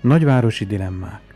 Nagyvárosi dilemmák.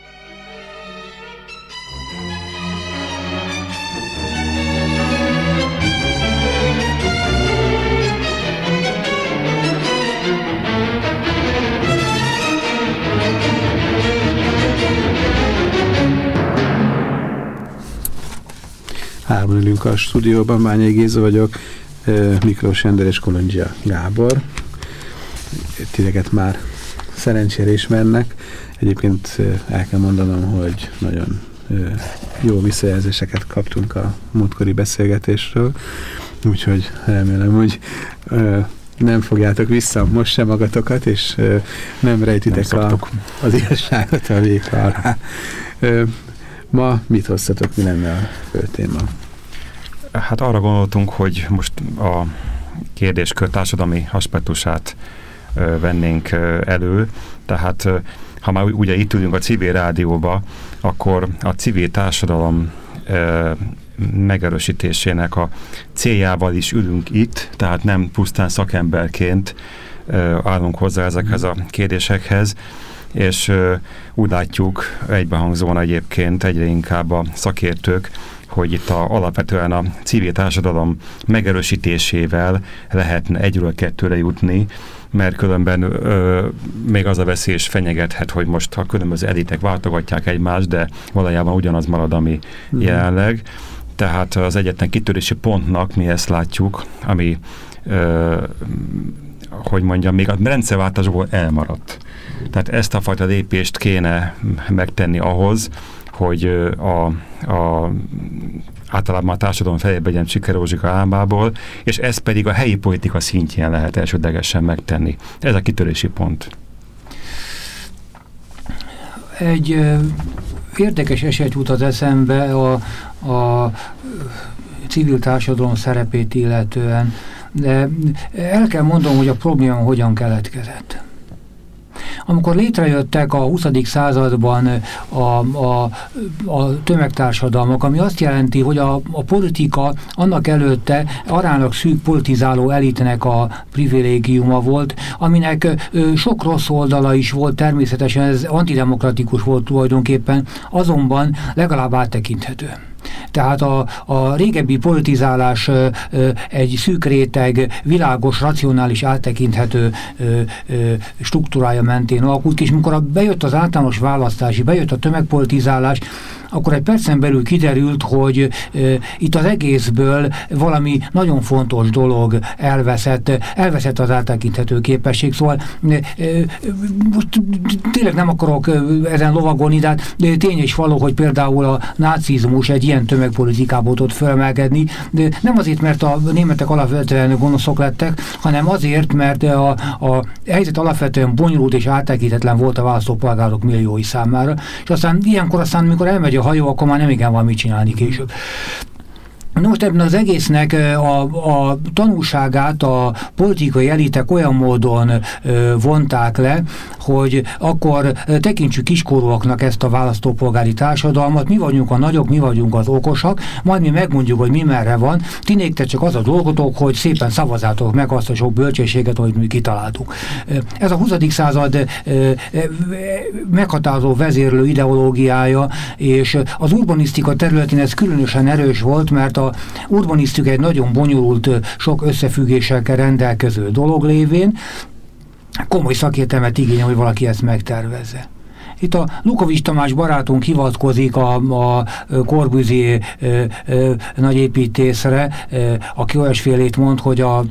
Hárman ülünk a stúdióban, Mányai Géza vagyok, Miklós Ender és Kolondzsia Gábor. Titeket már szerencsére ismernek. Egyébként el kell mondanom, hogy nagyon jó visszajelzéseket kaptunk a múltkori beszélgetésről, úgyhogy remélem, hogy nem fogjátok vissza most sem magatokat, és nem rejtitek nem a, az igazságot a vék alá. Ma mit hoztatok, mi lenne a fő téma? Hát arra gondoltunk, hogy most a kérdéskör társadalmi aspektusát vennénk elő, tehát ha már ugye itt ülünk a civil rádióba, akkor a civil társadalom megerősítésének a céljával is ülünk itt, tehát nem pusztán szakemberként állunk hozzá ezekhez a kérdésekhez, és úgy látjuk egybehangzóan egyébként egyre inkább a szakértők, hogy itt a, alapvetően a civil társadalom megerősítésével lehetne egyről kettőre jutni, mert különben ö, még az a veszélyes fenyegethet, hogy most a különböző elitek váltogatják egymást, de valójában ugyanaz marad, ami mm. jelenleg. Tehát az egyetlen kitörési pontnak mi ezt látjuk, ami ö, hogy mondjam, még a rendszerváltásból elmaradt. Tehát ezt a fajta lépést kéne megtenni ahhoz, hogy a, a általában a társadalom feljebb legyen Csikerózsika álmából, és ez pedig a helyi politika szintjén lehet elsődlegesen megtenni. Ez a kitörési pont. Egy érdekes eset jut az eszembe a, a civil társadalom szerepét illetően, de el kell mondom, hogy a probléma hogyan keletkezett. Amikor létrejöttek a 20. században a, a, a tömegtársadalmak, ami azt jelenti, hogy a, a politika annak előtte arának szűk politizáló elitnek a privilégiuma volt, aminek sok rossz oldala is volt, természetesen ez antidemokratikus volt tulajdonképpen, azonban legalább áttekinthető. Tehát a, a régebbi politizálás egy szűk réteg, világos, racionális, áttekinthető ö, struktúrája mentén alakult és mikor a, bejött az általános választási, bejött a tömegpolitizálás, akkor egy percen belül kiderült, hogy itt az egészből valami nagyon fontos dolog elveszett, elveszett az áttekinthető képesség, szóval most tényleg nem akarok ezen lovagolni, de hát tény és való, hogy például a nácizmus egy ilyen tömegpolitikából tudott felemelkedni, de nem azért, mert a németek alapvetően gonoszok lettek, hanem azért, mert a, a helyzet alapvetően bonyolult és áttekintetlen volt a választópolgárok milliói számára, és aztán ilyenkor aztán, mikor elmegy a hajó, akkor már nem igen van mit csinálni később. Most ebben az egésznek a, a tanulságát a politikai elitek olyan módon vonták le, hogy akkor tekintsük kiskorúaknak ezt a választópolgári társadalmat, mi vagyunk a nagyok, mi vagyunk az okosak, majd mi megmondjuk, hogy mi merre van, ti néktek csak az a dolgotok, hogy szépen szavazátok meg azt a sok bölcsességet, hogy mi kitaláltuk. Ez a 20. század meghatározó vezérlő ideológiája, és az urbanisztika területén ez különösen erős volt, mert a urbanisztika egy nagyon bonyolult, sok összefüggésekkel rendelkező dolog lévén, komoly szakértelmet igényel, hogy valaki ezt megtervezze. Itt a Lukovics Tamás barátunk hivatkozik a, a Korbüzi nagy építészre, aki olyasfélét mond, hogy a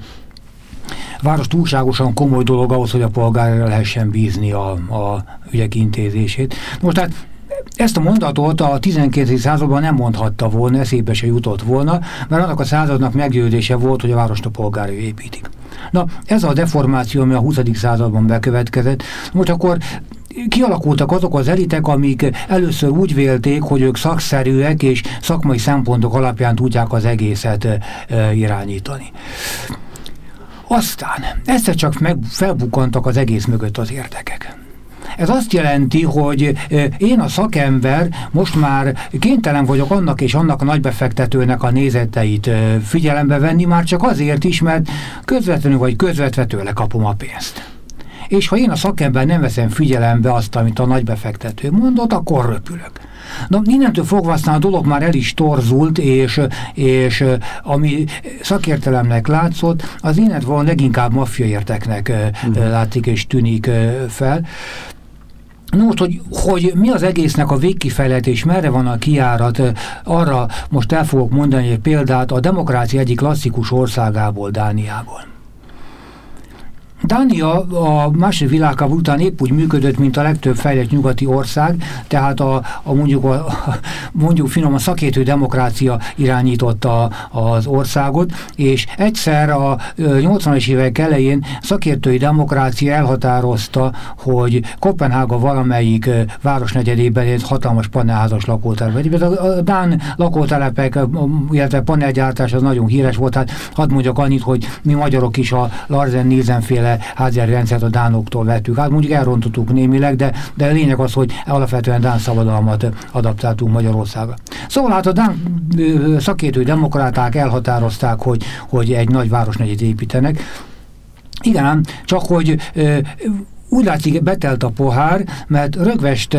város túlságosan komoly dolog ahhoz, hogy a polgárra lehessen bízni a, a ügyek intézését. Most hát ezt a mondatot a 12. században nem mondhatta volna, eszébe se jutott volna, mert annak a századnak meggyőzése volt, hogy a várost a polgári építik. Na, ez a deformáció, ami a 20. században bekövetkezett. Most akkor kialakultak azok az elitek, amik először úgy vélték, hogy ők szakszerűek és szakmai szempontok alapján tudják az egészet irányítani. Aztán egyszer csak meg felbukkantak az egész mögött az érdekek. Ez azt jelenti, hogy én a szakember most már kénytelen vagyok annak és annak a nagybefektetőnek a nézeteit figyelembe venni, már csak azért is, mert közvetlenül vagy közvetve tőle kapom a pénzt. És ha én a szakember nem veszem figyelembe azt, amit a nagybefektető mondott, akkor röpülök. Na, innentől fogva aztán a dolog már el is torzult, és, és ami szakértelemnek látszott, az innentől leginkább maffiaérteknek uh mhm. -huh. látszik és tűnik fel. No, most, hogy, hogy mi az egésznek a végkifejletés, merre van a kiárat, arra most el fogok mondani egy példát a demokrácia egyik klasszikus országából, Dániából. Dánia a második világháború után épp úgy működött, mint a legtöbb fejlett nyugati ország, tehát a, a mondjuk, a, mondjuk finom a szakértő demokrácia irányította az országot, és egyszer a 80-as évek elején szakértői demokrácia elhatározta, hogy Kopenhága valamelyik városnegyedében egy hatalmas panelházas lakótelep. A Dán lakótelepek, illetve panelgyártás az nagyon híres volt, tehát hadd mondjak annyit, hogy mi magyarok is a Larsen Nielsen féle háziári rendszert a dánoktól vettük át. Mondjuk elrontottuk némileg, de, de a lényeg az, hogy alapvetően dán szabadalmat adaptáltunk Magyarországra. Szóval hát a dán szakértő demokráták elhatározták, hogy, hogy egy nagy városnegyet építenek. Igen, csak hogy úgy látszik, betelt a pohár, mert rögvest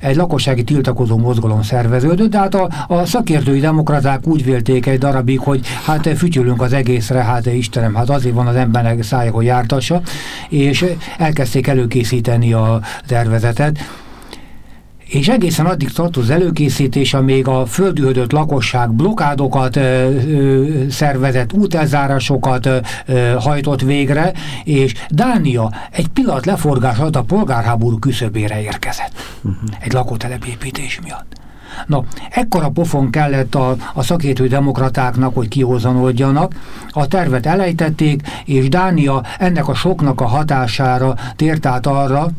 egy lakossági tiltakozó mozgalom szerveződött, de hát a, a szakértői demokraták úgy vélték egy darabig, hogy hát fütyülünk az egészre, hát Istenem, hát azért van az embernek szája, hogy jártassa, és elkezdték előkészíteni a tervezetet és egészen addig tart az előkészítés, amíg a földühödött lakosság blokádokat ö, ö, szervezett, útelzárásokat ö, hajtott végre, és Dánia egy pillanat leforgás alatt a polgárháború küszöbére érkezett. Uh mhm. -huh. Egy lakótelepépítés miatt. Na, ekkora pofon kellett a, a szakértő demokratáknak, hogy kihozanodjanak. A tervet elejtették, és Dánia ennek a soknak a hatására tért át arra,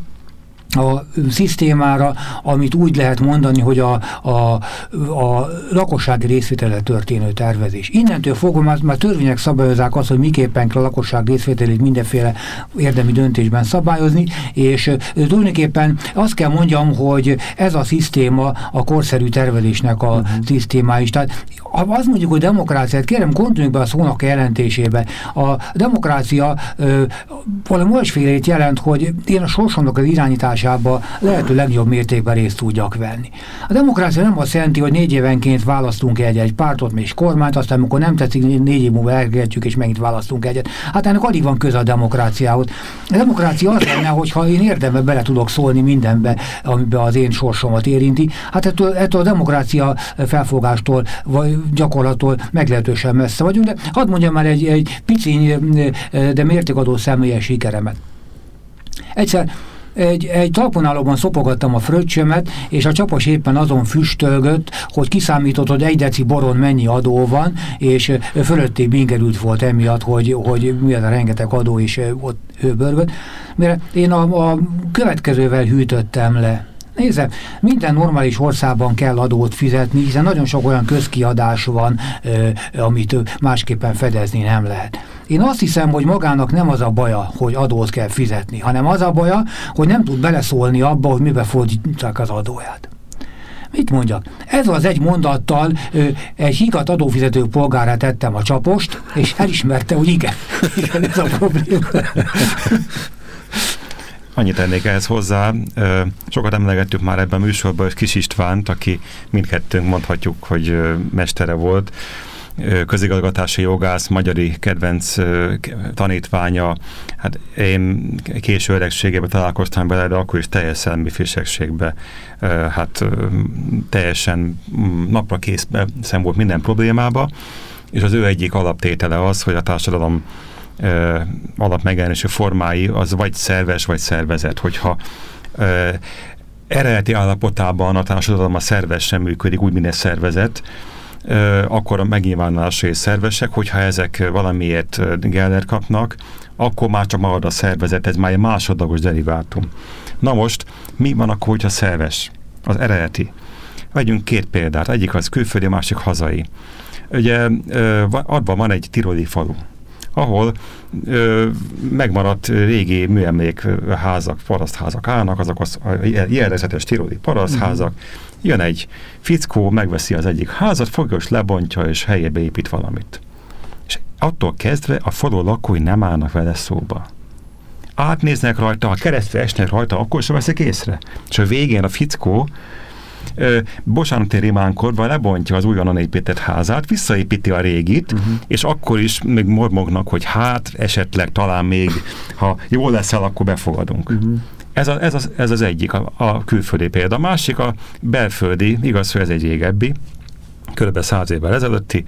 a szisztémára, amit úgy lehet mondani, hogy a, a, a lakossági részvétele történő tervezés. Innentől fogva már, már törvények szabályozzák azt, hogy miképpen kell a lakosság részvételét mindenféle érdemi döntésben szabályozni, és tulajdonképpen azt kell mondjam, hogy ez a szisztéma a korszerű tervezésnek a uh mhm. szisztéma is. Tehát ha azt mondjuk, hogy demokráciát, kérem, gondoljunk be a szónak a jelentésébe. A demokrácia ö, valami olyasfélét jelent, hogy én a sorsomnak az irányításába lehető legjobb mértékben részt tudjak venni. A demokrácia nem azt jelenti, hogy négy évenként választunk egy-egy pártot, és kormányt, aztán amikor nem tetszik, négy év múlva elgertjük, és megint választunk egyet. Hát ennek alig van köze a demokráciához. A demokrácia az lenne, hogyha én érdembe bele tudok szólni mindenbe, amiben az én sorsomat érinti. Hát ettől, ettől a demokrácia felfogástól, vagy gyakorlattól meglehetősen messze vagyunk, de hadd mondjam már egy, egy piciny, de mértékadó személyes sikeremet. Egyszer egy, egy talponálóban szopogattam a fröccsömet, és a csapos éppen azon füstölgött, hogy kiszámított, hogy egy deci boron mennyi adó van, és fölötté bingerült volt emiatt, hogy, hogy mi a rengeteg adó is ott hőbörgött. Mert én a, a következővel hűtöttem le Nézze, minden normális országban kell adót fizetni, hiszen nagyon sok olyan közkiadás van, ö, amit másképpen fedezni nem lehet. Én azt hiszem, hogy magának nem az a baja, hogy adót kell fizetni, hanem az a baja, hogy nem tud beleszólni abba, hogy mibe fordítják az adóját. Mit mondjak? Ez az egy mondattal ö, egy higat adófizető polgára tettem a csapost, és elismerte, hogy igen, igen ez a probléma. Annyit tennék ehhez hozzá, sokat emlegettük már ebben a műsorban Kis Istvánt, aki mindkettőnk mondhatjuk, hogy mestere volt, közigazgatási jogász, magyari kedvenc tanítványa. Hát én késő öregségében találkoztam vele, de akkor is teljes szellemi fésegségbe. Hát teljesen napra készbe szem volt minden problémába, és az ő egyik alaptétele az, hogy a társadalom alapmegjelenésű formái az vagy szerves, vagy szervezet. Hogyha eredeti állapotában a társadalom a szervesen működik, úgy, mint egy szervezet, akkor a megnyilvánulásai szervesek, hogyha ezek valamiért Geller kapnak, akkor már csak marad a szervezet, ez már egy másodlagos derivátum. Na most, mi van akkor, hogyha szerves? Az eredeti. Vegyünk két példát, egyik az külföldi, másik hazai. Ugye adva van egy tiroli falu, ahol ö, megmaradt régi műemlékházak, parasztházak állnak, azok az a jellegzetes tiroli parasztházak. Uh-huh. Jön egy fickó, megveszi az egyik házat, fogja és lebontja, és helyébe épít valamit. És attól kezdve a falu lakói nem állnak vele szóba átnéznek rajta, ha keresztül esnek rajta, akkor sem veszik észre. És a végén a fickó bocsánati rimánkorban lebontja az újonnan épített házát, visszaépíti a régit, uh-huh. és akkor is még mormognak, hogy hát esetleg talán még, ha jól leszel, akkor befogadunk. Uh-huh. Ez, a, ez, az, ez az egyik, a, a külföldi példa. A másik a belföldi, igaz, hogy ez egy régebbi, kb. száz évvel ezelőtti,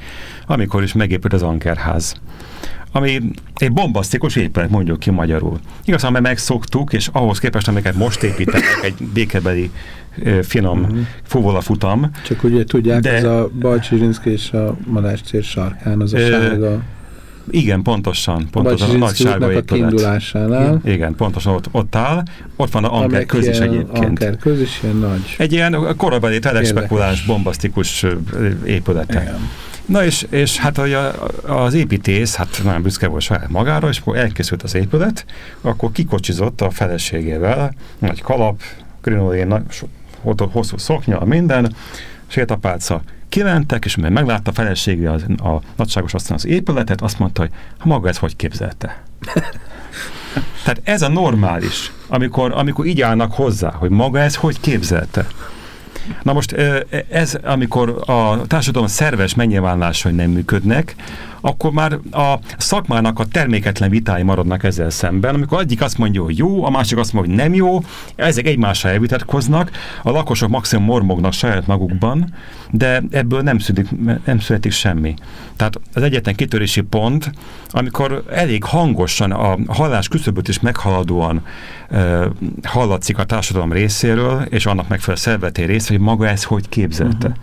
amikor is megépült az Ankerház ami egy bombasztikus épület, mondjuk ki magyarul. Igazán, mert megszoktuk, és ahhoz képest, amiket most építenek, egy békebeli finom uh-huh. fuvola futam. Csak ugye tudják, de, ez a Balcsirinszki és a Madás tér sarkán, az a sárga... Igen, pontosan. pontosan a nagy sárga a kiindulásánál. Igen, pontosan ott, ott áll. Ott van a Anker köz is egyébként. Anker köz is ilyen nagy. Egy ilyen korabeli telespekulás, bombasztikus épülete. Igen. Na és, és hát a, az építész, hát nagyon büszke volt saját magára, és akkor elkészült az épület, akkor kikocsizott a feleségével, nagy kalap, krinolén, hosszú szoknya, minden, sétapálca, kimentek, és mert meglátta a felesége az, a nagyságos aztán az épületet, azt mondta, hogy maga ez hogy képzelte. Tehát ez a normális, amikor, amikor így állnak hozzá, hogy maga ez hogy képzelte. Na most ez, amikor a társadalom szerves megnyilvánulásai nem működnek, akkor már a szakmának a terméketlen vitái maradnak ezzel szemben, amikor egyik azt mondja, hogy jó, a másik azt mondja, hogy nem jó, ezek egymással elvitatkoznak, a lakosok maximum mormognak saját magukban, de ebből nem születik, nem születik semmi. Tehát az egyetlen kitörési pont, amikor elég hangosan a hallás küszöböt is meghaladóan e, hallatszik a társadalom részéről, és annak megfelelő szerveté része, hogy maga ez hogy képzelte. Uh-huh.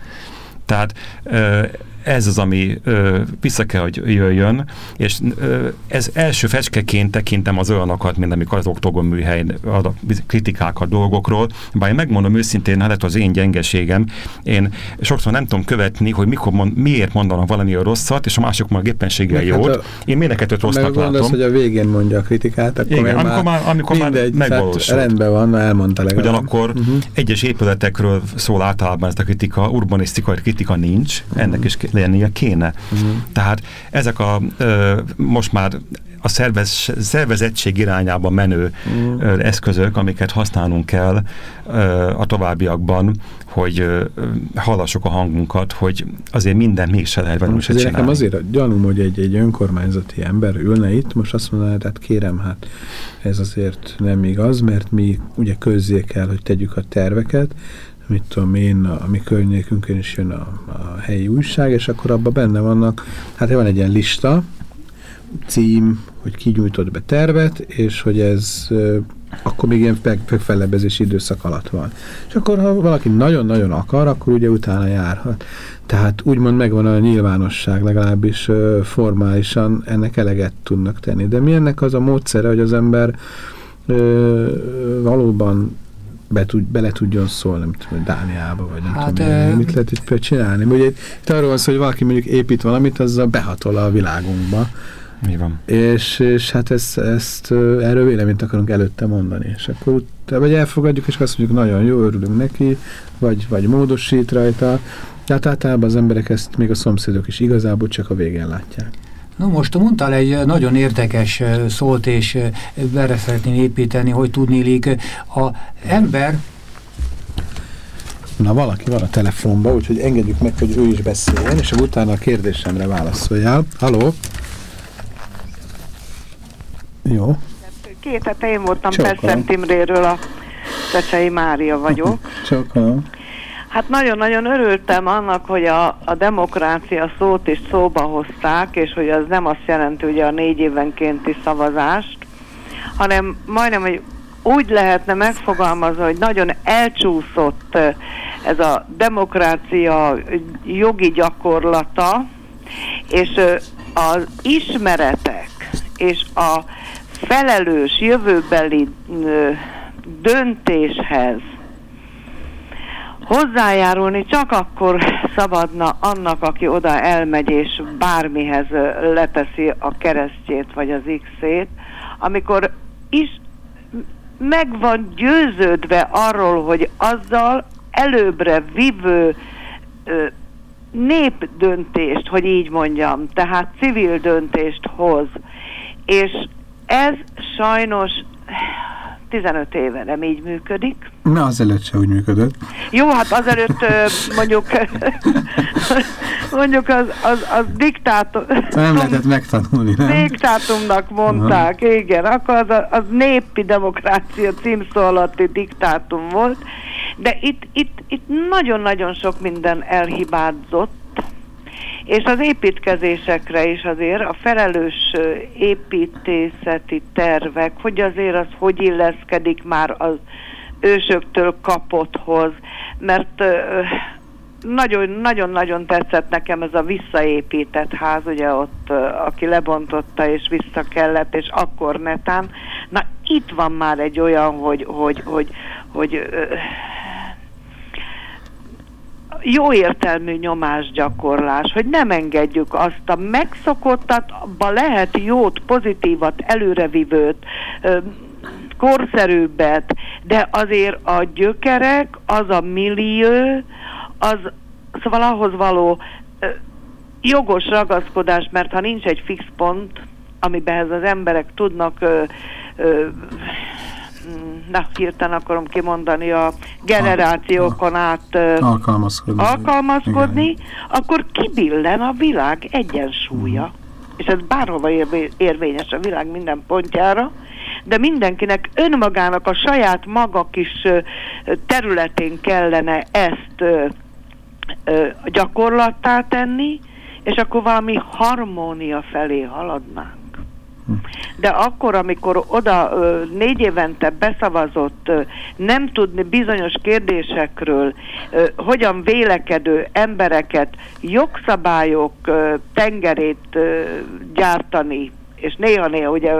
Tehát e, ez az, ami ö, vissza kell, hogy jöjjön, és ö, ez első fecskeként tekintem az olyanokat, mint amikor az oktogon műhely ad a kritikákat dolgokról, bár én megmondom őszintén, hát az én gyengeségem, én sokszor nem tudom követni, hogy mikor mond, miért mondanak valami a rosszat, és a mások már éppenséggel hát jót. Hát én miért kettőt rossznak látom. Az, hogy a végén mondja a kritikát, akkor Igen, amikor már, amikor mindegy, már megvalósult. Rendben van, elmondta legalább. Ugyanakkor uh-huh. egyes épületekről szól általában ez a kritika, urbanisztikai kritika nincs, uh-huh. ennek is lennie kéne. Uh-huh. Tehát ezek a ö, most már a szervez, szervezettség irányába menő uh-huh. ö, eszközök, amiket használnunk kell ö, a továbbiakban, hogy ö, hallassuk a hangunkat, hogy azért minden mégse lehet velünk se csinálni. Nekem azért gyanúm, hogy egy, egy önkormányzati ember ülne itt, most azt mondaná, hát kérem, hát ez azért nem igaz, mert mi ugye közzé kell, hogy tegyük a terveket, mit tudom én, a, a mi környékünkön is jön a, a helyi újság, és akkor abban benne vannak, hát van egy ilyen lista, cím, hogy ki nyújtott be tervet, és hogy ez akkor még ilyen megfelebezési időszak alatt van. És akkor, ha valaki nagyon-nagyon akar, akkor ugye utána járhat. Tehát úgymond megvan a nyilvánosság, legalábbis formálisan ennek eleget tudnak tenni. De mi ennek az a módszere, hogy az ember ö, valóban be tud, bele tudjon szólni, nem tudom, Dániába, vagy nem hát, tudom, e... mit lehet itt csinálni. Ugye itt arról van szó, hogy valaki mondjuk épít valamit, azzal behatol a világunkba. Mi van? És, és hát ezt, ezt erről véleményt akarunk előtte mondani. És akkor vagy elfogadjuk, és azt mondjuk, nagyon jó, örülünk neki, vagy, vagy módosít rajta. Tehát általában az emberek ezt, még a szomszédok is igazából csak a végén látják. Na most mondtál egy nagyon érdekes szót, és erre szeretném építeni, hogy tudnélik a ember... Na, valaki van a telefonban, úgyhogy engedjük meg, hogy ő is beszéljen, és utána a kérdésemre válaszoljál. Haló? Jó. Két hete én voltam Perszent Imréről, a Szecsei Mária vagyok. Sokan. Hát nagyon-nagyon örültem annak, hogy a, a demokrácia szót is szóba hozták, és hogy az nem azt jelenti ugye a négy évenkénti szavazást, hanem majdnem, hogy úgy lehetne megfogalmazni, hogy nagyon elcsúszott ez a demokrácia jogi gyakorlata, és az ismeretek és a felelős jövőbeli döntéshez hozzájárulni csak akkor szabadna annak, aki oda elmegy és bármihez leteszi a keresztjét vagy az X-ét, amikor is meg van győződve arról, hogy azzal előbbre vivő népdöntést, hogy így mondjam, tehát civil döntést hoz. És ez sajnos 15 éve nem így működik. Na, azelőtt se úgy működött. Jó, hát azelőtt mondjuk mondjuk az, az, az diktátor... Nem lehetett megtanulni, nem? Diktátumnak mondták, Aha. igen. Akkor az, az népi demokrácia címszó alatti diktátum volt. De itt, itt, itt nagyon-nagyon sok minden elhibázott, és az építkezésekre is azért a felelős építészeti tervek, hogy azért az hogy illeszkedik már az ősöktől kapotthoz, mert nagyon-nagyon tetszett nekem ez a visszaépített ház, ugye ott, aki lebontotta és vissza kellett, és akkor netán. Na itt van már egy olyan, hogy, hogy, hogy, hogy jó értelmű nyomásgyakorlás, hogy nem engedjük azt a megszokottat, abba lehet jót, pozitívat, előrevivőt, korszerűbbet, de azért a gyökerek, az a millió, az szóval ahhoz való jogos ragaszkodás, mert ha nincs egy fix pont, amiben az emberek tudnak ö, ö, na, hirtelen akarom kimondani, a generációkon át alkalmazkodni, alkalmazkodni akkor kibillen a világ egyensúlya. Uh-huh. És ez bárhova érvényes a világ minden pontjára, de mindenkinek önmagának a saját maga kis területén kellene ezt gyakorlattá tenni, és akkor valami harmónia felé haladnánk. De akkor, amikor oda négy évente beszavazott, nem tudni bizonyos kérdésekről, hogyan vélekedő embereket jogszabályok tengerét gyártani, és néha-néha ugye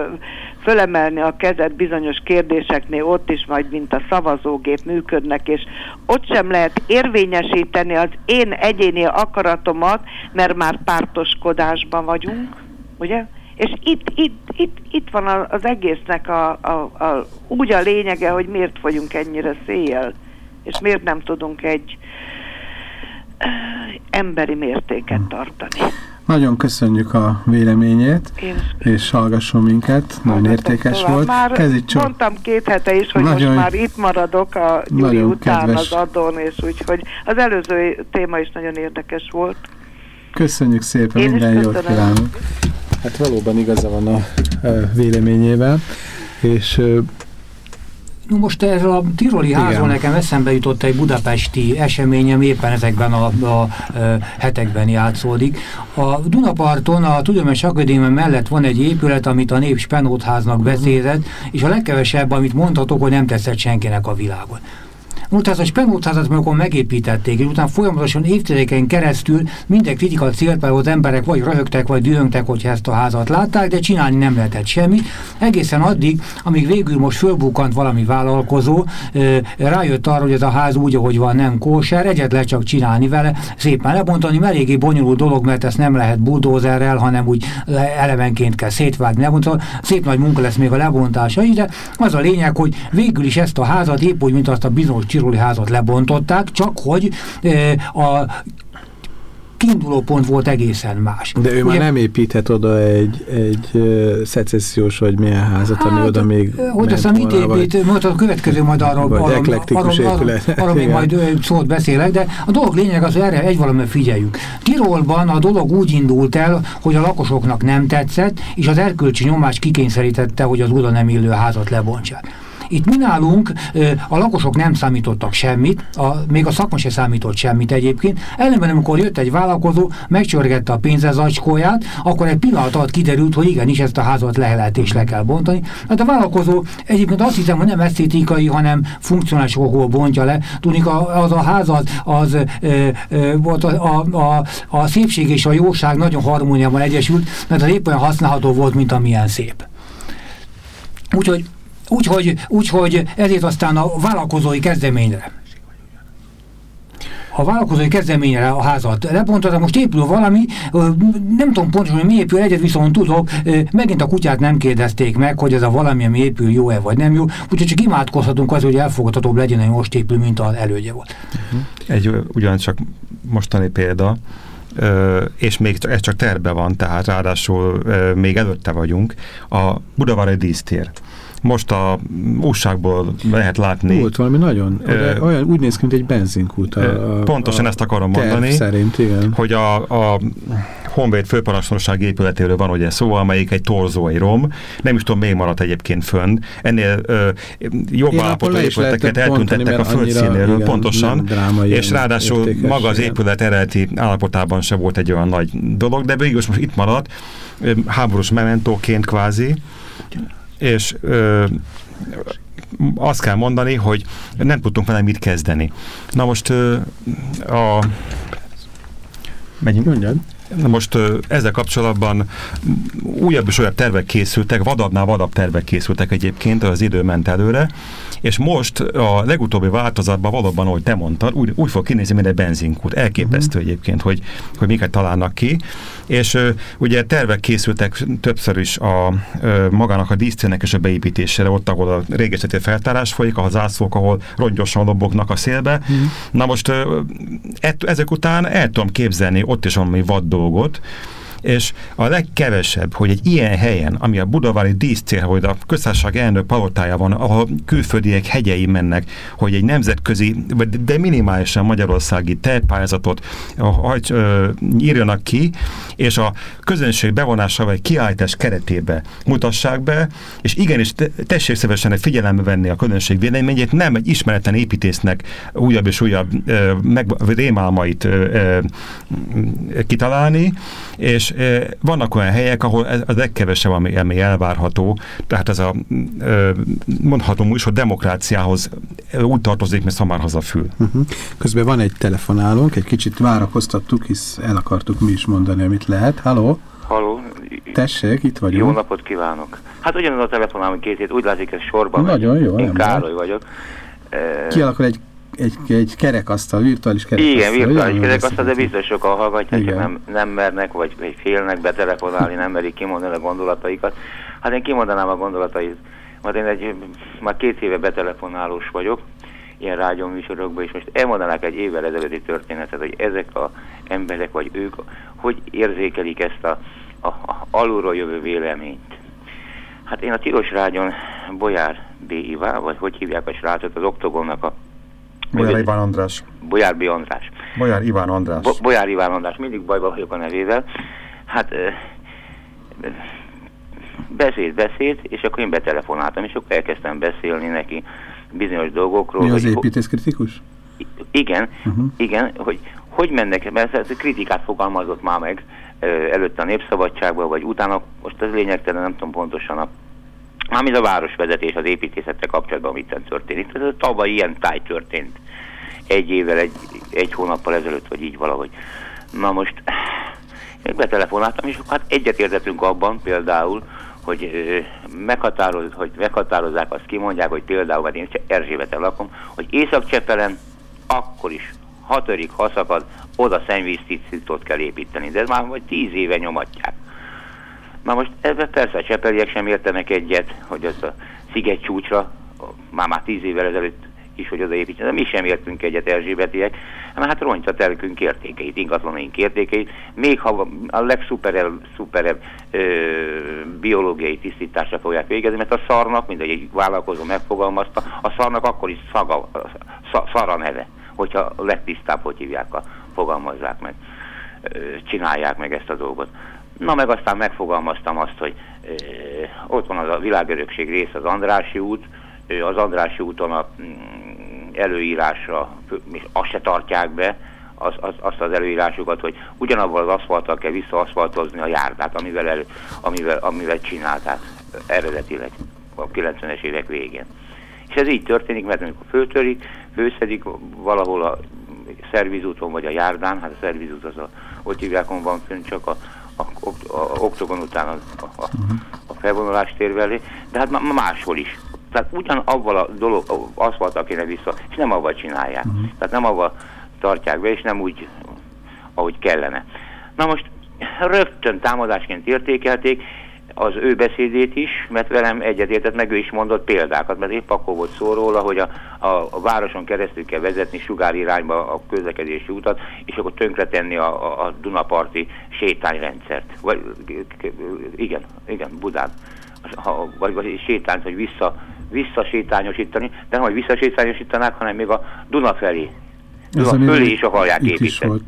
fölemelni a kezet bizonyos kérdéseknél, ott is majd, mint a szavazógép működnek, és ott sem lehet érvényesíteni az én egyéni akaratomat, mert már pártoskodásban vagyunk, ugye? És itt, itt, itt, itt van az egésznek a, a, a, úgy a lényege, hogy miért vagyunk ennyire széjjel, és miért nem tudunk egy emberi mértéket tartani. Nagyon köszönjük a véleményét, Én és hallgasson minket, nagyon értékes tovább. volt. Már Kezdj mondtam két hete is, hogy nagyon, most már itt maradok a Gyuri után kedves. az adón, és úgyhogy az előző téma is nagyon érdekes volt. Köszönjük szépen, Én minden jót kívánok! Hát valóban igaza van a véleményével, és No most erről a tiroli házról nekem eszembe jutott egy budapesti eseményem, éppen ezekben a, a, a hetekben játszódik. A Dunaparton a Tudományos Akadémia mellett van egy épület, amit a nép Spenótháznak beszélt, és a legkevesebb, amit mondhatok, hogy nem tetszett senkinek a világon. Most ez a Spenótházat, amikor megépítették, és utána folyamatosan évtizedeken keresztül minden kritika mert az emberek vagy röhögtek, vagy dühöngtek, hogyha ezt a házat látták, de csinálni nem lehetett semmit. Egészen addig, amíg végül most fölbukant valami vállalkozó, rájött arra, hogy ez a ház úgy, ahogy van, nem kóser, egyet lehet csak csinálni vele, szépen lebontani, mert eléggé bonyolult dolog, mert ezt nem lehet buldózerrel, hanem úgy elevenként kell szétvágni, lebontani. Szép nagy munka lesz még a lebontása is, de az a lényeg, hogy végül is ezt a házat épp úgy, mint azt a bizonyos Tiroli házat lebontották, csak hogy a kiinduló pont volt egészen más. De ő Ugye, már nem építhet oda egy, egy szecessziós vagy milyen házat, hát, ami oda még Hogy aztán mit épít, majd a következő majd arról, vagy arról, arról, arról, arról még majd szót beszélek, de a dolog lényeg az, hogy erre egy valami figyeljük. Tirolban a dolog úgy indult el, hogy a lakosoknak nem tetszett, és az erkölcsi nyomás kikényszerítette, hogy az oda nem illő házat lebontsák. Itt mi nálunk a lakosok nem számítottak semmit, a, még a szakma se számított semmit egyébként. Ellenben, amikor jött egy vállalkozó, megcsörgette a pénzezacskóját, akkor egy pillanat alatt kiderült, hogy igenis ezt a házat le lehet és le kell bontani. Hát a vállalkozó egyébként azt hiszem, hogy nem esztétikai, hanem funkcionális okokból bontja le. Tudnik, az a ház az, az volt a, a, a, a szépség és a jóság nagyon harmóniában egyesült, mert az épp olyan használható volt, mint amilyen szép. Úgyhogy Úgyhogy úgy, ezért aztán a vállalkozói kezdeményre. A vállalkozói kezdeményre a házat lebontottam, most épül valami, nem tudom pontosan, hogy mi épül, egyet viszont tudok, megint a kutyát nem kérdezték meg, hogy ez a valami, ami épül, jó-e vagy nem jó, úgyhogy csak imádkozhatunk az, hogy elfogadhatóbb legyen, hogy most épül, mint az elődje volt. Egy ugyancsak mostani példa, és még ez csak terve van, tehát ráadásul még előtte vagyunk, a Budavári dísztér most a újságból lehet látni. Volt valami nagyon, uh, olyan úgy néz ki, mint egy benzinkút. A, a, pontosan a ezt akarom mondani. szerint, igen. Hogy a, a Honvéd főparancsnokság épületéről van ugye szó, amelyik egy torzó, egy rom. Nem is tudom, még maradt egyébként fönn. Ennél ö, jobb állapotú épületeket eltüntettek a földszínéről, pontosan. És ráadásul maga az épület eredeti állapotában se volt egy olyan nagy dolog, de végül most itt maradt, háborús mementóként kvázi és ö, azt kell mondani, hogy nem tudtunk vele mit kezdeni. Na most ö, a... Menjünk. Mondjad. Na most ezzel kapcsolatban újabb és újabb tervek készültek, vadabbnál vadabb tervek készültek egyébként, az idő ment előre, és most a legutóbbi változatban valóban, ahogy te mondtad, úgy, úgy fog kinézni, mint egy benzinkút. Elképesztő uh-huh. egyébként, hogy, hogy miket találnak ki. És uh, ugye tervek készültek többször is a uh, magának a díszcének és a beépítésére, ott, ahol a régészeti feltárás folyik, a zászlók, ahol rongyosan lobognak a szélbe. Uh-huh. Na most uh, et, ezek után el tudom képzelni ott is valami vad dolgot, és a legkevesebb, hogy egy ilyen helyen, ami a budavári díszcél, hogy a köztársaság elnök palotája van, ahol külföldiek hegyei mennek, hogy egy nemzetközi, de minimálisan magyarországi tervpályázatot írjanak ki, és a közönség bevonása vagy kiállítás keretébe mutassák be, és igenis tessék szívesen egy figyelembe venni a közönség véleményét, nem egy ismeretlen építésznek újabb és újabb meg, rémálmait kitalálni, és vannak olyan helyek, ahol ez a legkevesebb, ami, ami elvárható, tehát ez a mondhatom úgy, hogy demokráciához úgy tartozik, mint szamár hazafül. Uh -huh. Közben van egy telefonálónk, egy kicsit várakoztattuk, hisz el akartuk mi is mondani, amit lehet. Halló? Halló. Tessék, itt vagyunk. Jó napot kívánok. Hát ugyanaz a telefonálom két hét, úgy látszik, ez sorban. Nagyon jó. Én Károly vagyok. Kialakul egy egy, egy kerekasztal, virtuális kerekasztal. Igen, virtuális kerekasztal, de biztos sokan hallgatják, hogy nem, nem mernek, vagy, vagy félnek betelefonálni, nem merik kimondani a gondolataikat. Hát én kimondanám a gondolatait, mert én egy, már két éve betelefonálós vagyok, ilyen rádióműsorokban, és most elmondanák egy évvel ezelőtti történetet, hogy ezek a emberek, vagy ők, hogy érzékelik ezt a, a, a alulról jövő véleményt. Hát én a Tilos Rádion Bolyár B. Iván, vagy hogy hívják a srácot, az Oktogonnak a Bolyár Iván András. Bolyár B. András. Bolyár Iván András. Bo Bolyár Iván András, mindig bajban vagyok a nevével. Hát beszélt, beszélt, és akkor én betelefonáltam, és akkor elkezdtem beszélni neki bizonyos dolgokról. Mi az építészkritikus? Igen, uh -huh. igen, hogy hogy mennek, mert ez kritikát fogalmazott már meg előtte a Népszabadságban, vagy utána, most ez lényegtelen, nem tudom pontosan a Mármint a városvezetés az építészettel kapcsolatban mit történik. Ez tavaly ilyen táj történt. Egy évvel, egy, egy hónappal ezelőtt, vagy így valahogy. Na most még betelefonáltam, és hát egyetértettünk abban például, hogy, meghatároz, hogy meghatározzák, azt kimondják, hogy például, mert én Erzsébeten lakom, hogy Észak-Csepelen akkor is hatodik haszakad, oda szennyvíztisztítót kell építeni. De ez már vagy tíz éve nyomatják. Na most ebben persze a csepeliek sem értenek egyet, hogy az a sziget csúcsra, már már tíz évvel ezelőtt is, hogy odaépítsen, de mi sem értünk egyet erzsébetiek, mert hát rontja telkünk értékeit, ingatlanaink értékeit, még ha a legszuperebb szuperebb, ö, biológiai tisztításra fogják végezni, mert a szarnak, mint egy vállalkozó megfogalmazta, a szarnak akkor is szaga, szara neve, hogyha a legtisztább, hogy hívják, a, fogalmazzák meg, ö, csinálják meg ezt a dolgot. Na meg aztán megfogalmaztam azt, hogy ö, ott van az a világörökség rész, az Andrási út, az Andrási úton a mm, előírásra, azt se tartják be, az, az, azt az előírásukat, hogy ugyanabban az aszfalttal kell visszaaszfaltozni a járdát, amivel, elő, amivel, amivel csinálták eredetileg a 90-es évek végén. És ez így történik, mert amikor föltörik, főszedik valahol a szervizúton vagy a járdán, hát a szervizút az a, hívják, van fönn csak a, a, a, a oktogon után a, a, a, a felvonulás térvelé, de hát máshol is. Tehát ugyanavval a dolog, aszfalttal kéne vissza, és nem avval csinálják. Uh-huh. Tehát nem avval tartják be, és nem úgy, ahogy kellene. Na most rögtön támadásként értékelték, az ő beszédét is, mert velem egyetértett, meg ő is mondott példákat, mert épp akkor volt szó róla, hogy a, a, a városon keresztül kell vezetni sugár irányba a közlekedési utat, és akkor tönkretenni a, a, a Dunaparti sétányrendszert. Vagy, igen, igen, Budán. Ha, vagy, vagy sétányt, hogy vissza, visszasétányosítani, de nem, hogy visszasétányosítanák, hanem még a Duna felé. Duna fölé is akarják építeni.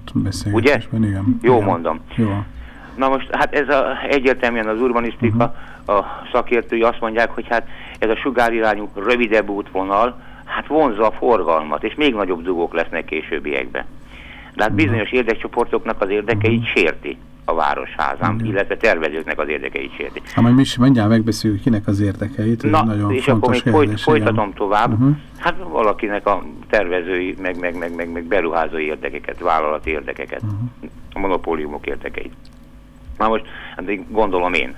Ugye? Igen. Jó igen. mondom. Jó. Na most, hát ez a, egyértelműen az urbanisztika, uh-huh. a szakértői azt mondják, hogy hát ez a sugárirányú rövidebb útvonal, hát vonzza a forgalmat, és még nagyobb dugók lesznek későbbiekben. De hát uh-huh. bizonyos érdekcsoportoknak az érdekeit uh-huh. sérti a városházán, uh-huh. illetve tervezőknek az érdekeit sérti. Ha majd mi is mindjárt megbeszéljük, kinek az érdekeit, Na, nagyon és akkor még folyt, folytatom tovább. Uh-huh. Hát valakinek a tervezői, meg, meg, meg, meg, meg beruházói érdekeket, vállalati érdekeket, uh-huh. a monopóliumok érdekeit. Na most, hát gondolom én,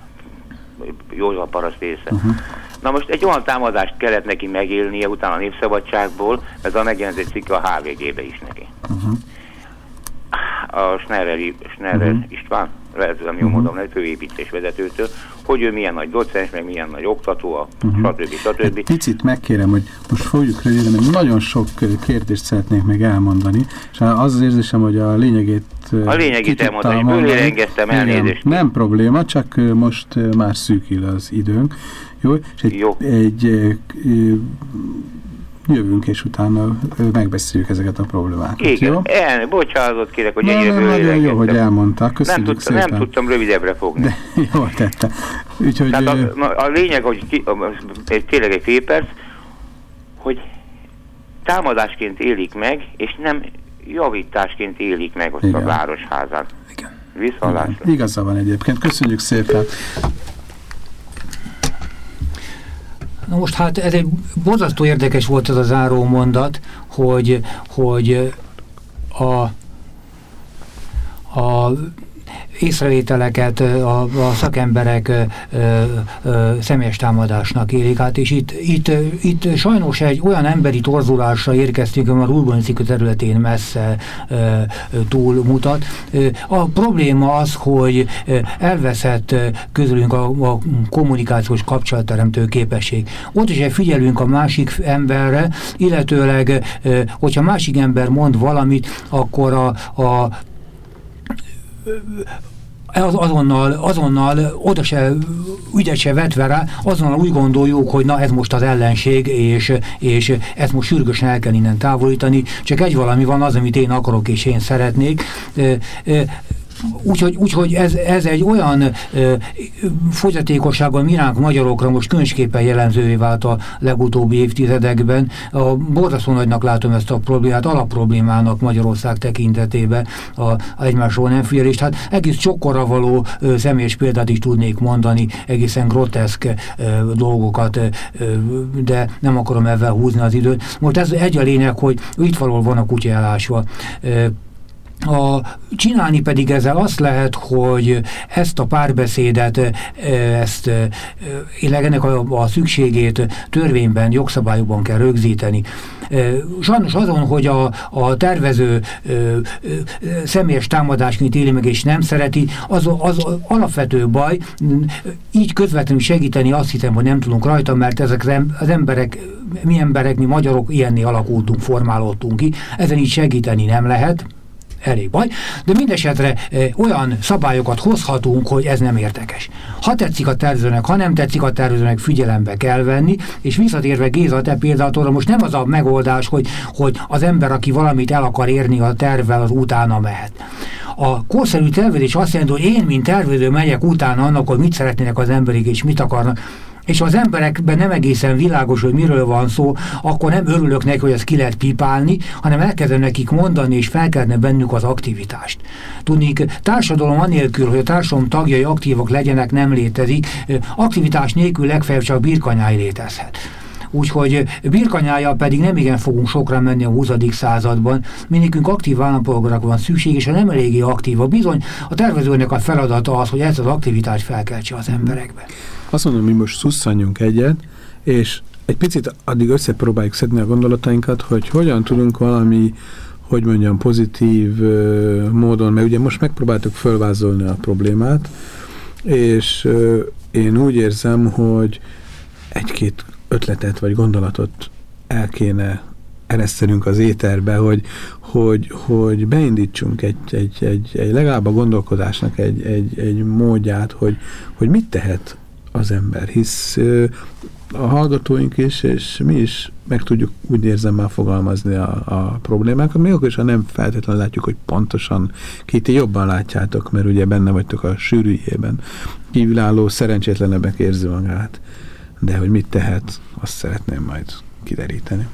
jó a paraszt része. Uh-huh. Na most egy olyan támadást kellett neki megélnie utána a Népszabadságból, ez a megjelent egy cikk a HVG-be is neki. Uh-huh. A Schneller, Schneller uh-huh. István, lehet, nem jól uh-huh. mondom, egy főépítés vezetőtől, hogy ő milyen nagy docens, meg milyen nagy oktató, a uh-huh. stb. stb. Egy picit megkérem, hogy most fogjuk röviden, mert nagyon sok kérdést szeretnék még elmondani, és az az érzésem, hogy a lényegét a lényegét elmondani, bőlére engedtem elnézést. Nem probléma, csak most már szűkül az időnk. Jó? És egy, Jó. egy jövünk, és utána megbeszéljük ezeket a problémákat. Igen, jó? El, bocsánatot kérek, hogy nem, nagyon jó, hogy elmondta. Köszönjük nem, tudta, nem tudtam rövidebbre fogni. De jól tette. Úgyhogy, Tehát a, a lényeg, hogy ki, a, tényleg egy fél perc, hogy támadásként élik meg, és nem javításként élik meg ott Igen. a városházán. Igen. Viszontlátásra. Igaza van egyébként. Köszönjük szépen. Na most hát ez egy borzasztó érdekes volt ez a záró mondat, hogy, hogy a, a észrevételeket a, a szakemberek ö, ö, személyes támadásnak élik át, és itt, itt, itt sajnos egy olyan emberi torzulásra érkeztünk, amely a urbanisztika területén messze ö, túlmutat. A probléma az, hogy elveszett közülünk a, a kommunikációs kapcsolatteremtő képesség. Ott is figyelünk a másik emberre, illetőleg, hogyha másik ember mond valamit, akkor a, a az, azonnal, azonnal oda se, ügyet se vetve rá, azonnal úgy gondoljuk, hogy na ez most az ellenség, és, és ezt most sürgősen el kell innen távolítani, csak egy valami van az, amit én akarok és én szeretnék. Úgyhogy, úgyhogy ez, ez egy olyan ö, fogyatékosságon miránk magyarokra most különösképpen jellemzővé vált a legutóbbi évtizedekben. A borzasztó nagynak látom ezt a problémát, alapproblémának Magyarország tekintetében a, a egymásról nem figyelést. Hát egész csokkorra való ö, személyes példát is tudnék mondani, egészen groteszk ö, dolgokat, ö, de nem akarom ebben húzni az időt. Most ez egy a lényeg, hogy itt való van a kutya elásva. Ö, a, csinálni pedig ezzel azt lehet, hogy ezt a párbeszédet, ezt ennek a, a szükségét törvényben, jogszabályokban kell rögzíteni. Sajnos azon, hogy a, a tervező személyes támadásként éli meg és nem szereti, az, az alapvető baj, így közvetlenül segíteni azt hiszem, hogy nem tudunk rajta, mert ezek az emberek, mi emberek, mi magyarok ilyenné alakultunk, formálódtunk ki, ezen így segíteni nem lehet, elég baj, de mindesetre e, olyan szabályokat hozhatunk, hogy ez nem érdekes. Ha tetszik a tervezőnek, ha nem tetszik a tervezőnek, figyelembe kell venni, és visszatérve Géza, te például most nem az a megoldás, hogy, hogy az ember, aki valamit el akar érni a tervvel, az utána mehet. A korszerű tervezés azt jelenti, hogy én, mint tervező megyek utána annak, hogy mit szeretnének az emberek és mit akarnak, és az emberekben nem egészen világos, hogy miről van szó, akkor nem örülök neki, hogy ezt ki lehet pipálni, hanem elkezdem nekik mondani, és felkelne bennük az aktivitást. Tudnék, társadalom anélkül, hogy a társadalom tagjai aktívak legyenek, nem létezik. Aktivitás nélkül legfeljebb csak birkanyáj létezhet. úgyhogy birkanyája pedig nem igen fogunk sokra menni a 20. században. Minikünk aktív állampolgárok van szükség, és ha nem eléggé aktív, a bizony a tervezőnek a feladata az, hogy ezt az aktivitást felkeltse az emberekbe. Azt mondom, mi most szusszanjunk egyet, és egy picit addig összepróbáljuk szedni a gondolatainkat, hogy hogyan tudunk valami, hogy mondjam, pozitív uh, módon, mert ugye most megpróbáltuk fölvázolni a problémát, és uh, én úgy érzem, hogy egy-két ötletet vagy gondolatot el kéne eresztenünk az éterbe, hogy, hogy, hogy beindítsunk egy, egy, egy, egy legalább a gondolkodásnak egy, egy, egy módját, hogy, hogy mit tehet az ember, hisz a hallgatóink is, és mi is meg tudjuk úgy érzem már fogalmazni a, a problémákat, még akkor is, ha nem feltétlenül látjuk, hogy pontosan ki jobban látjátok, mert ugye benne vagytok a sűrűjében. Kívülálló szerencsétlenebbek érzi magát, de hogy mit tehet, azt szeretném majd kideríteni.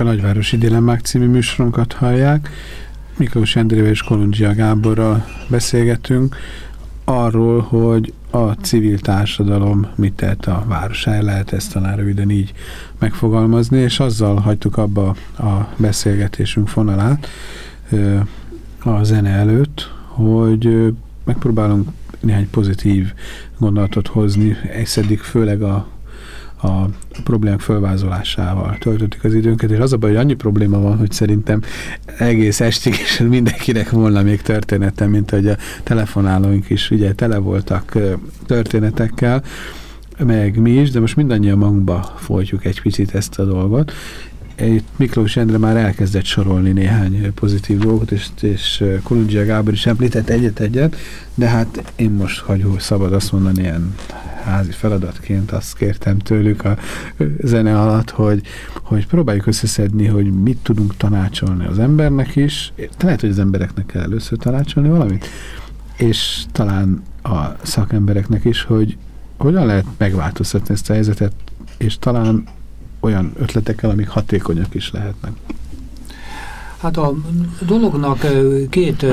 A Nagyvárosi Dilemmák című műsorunkat hallják. Miklós Endrével és Kolundzsia Gáborral beszélgetünk arról, hogy a civil társadalom mit tett a városára, lehet ezt talán röviden így megfogalmazni, és azzal hagytuk abba a beszélgetésünk fonalát a zene előtt, hogy megpróbálunk néhány pozitív gondolatot hozni, egyszedik főleg a a problémák fölvázolásával töltöttük az időnket, és az a baj, hogy annyi probléma van, hogy szerintem egész estig is mindenkinek volna még története, mint hogy a telefonálóink is ugye tele voltak történetekkel, meg mi is, de most mindannyian magunkba folytjuk egy picit ezt a dolgot, itt Miklós Endre már elkezdett sorolni néhány pozitív dolgot, és, és Kolundzsia Gábor is említett egyet-egyet, de hát én most hagyó szabad azt mondani ilyen házi feladatként azt kértem tőlük a zene alatt, hogy, hogy próbáljuk összeszedni, hogy mit tudunk tanácsolni az embernek is. Lehet, hogy az embereknek kell először tanácsolni valamit, és talán a szakembereknek is, hogy hogyan lehet megváltoztatni ezt a helyzetet, és talán olyan ötletekkel, amik hatékonyak is lehetnek. Hát a dolognak két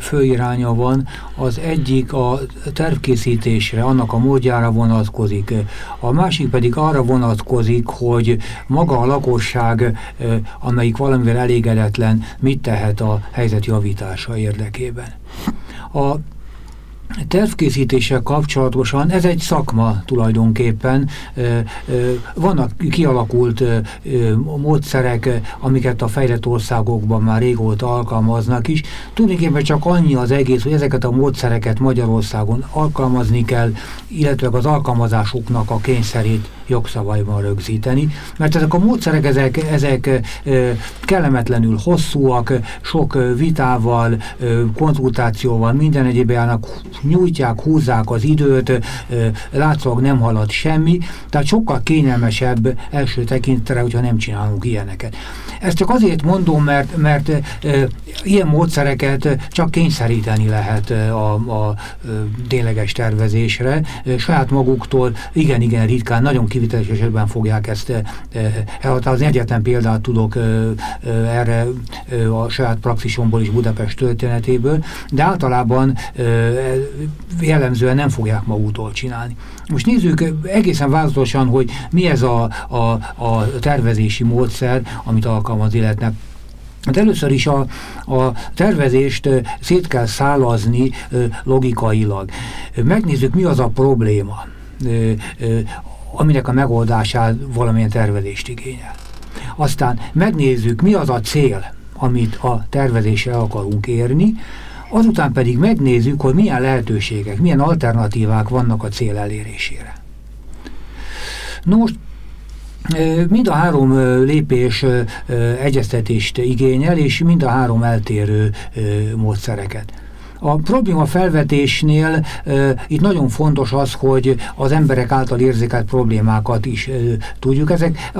főiránya van, az egyik a tervkészítésre, annak a módjára vonatkozik, a másik pedig arra vonatkozik, hogy maga a lakosság, amelyik valamivel elégedetlen, mit tehet a helyzet javítása érdekében. A tervkészítéssel kapcsolatosan ez egy szakma tulajdonképpen. Vannak kialakult módszerek, amiket a fejlett országokban már régóta alkalmaznak is. Tulajdonképpen csak annyi az egész, hogy ezeket a módszereket Magyarországon alkalmazni kell, illetve az alkalmazásuknak a kényszerét jogszabályban rögzíteni, mert ezek a módszerek, ezek, ezek kellemetlenül hosszúak, sok vitával, konzultációval, minden egyéb állnak, nyújtják, húzzák az időt, látszólag nem halad semmi, tehát sokkal kényelmesebb első tekintre, hogyha nem csinálunk ilyeneket. Ezt csak azért mondom, mert, mert ilyen módszereket csak kényszeríteni lehet a, a tényleges tervezésre. Saját maguktól igen-igen ritkán, nagyon kiviteles esetben fogják ezt elhatározni. Egyetlen példát tudok erre a saját praxisomból is Budapest történetéből, de általában jellemzően nem fogják maguktól csinálni. Most nézzük egészen változatosan, hogy mi ez a, a, a tervezési módszer, amit alkalmaz, illetve Hát először is a, a tervezést szét kell szálazni logikailag. Megnézzük, mi az a probléma, aminek a megoldását valamilyen tervezést igényel. Aztán megnézzük, mi az a cél, amit a tervezéssel akarunk érni, azután pedig megnézzük, hogy milyen lehetőségek, milyen alternatívák vannak a cél elérésére. Nos, Mind a három lépés egyeztetést igényel, és mind a három eltérő módszereket. A probléma felvetésnél itt nagyon fontos az, hogy az emberek által érzékelt problémákat is tudjuk. Ezek,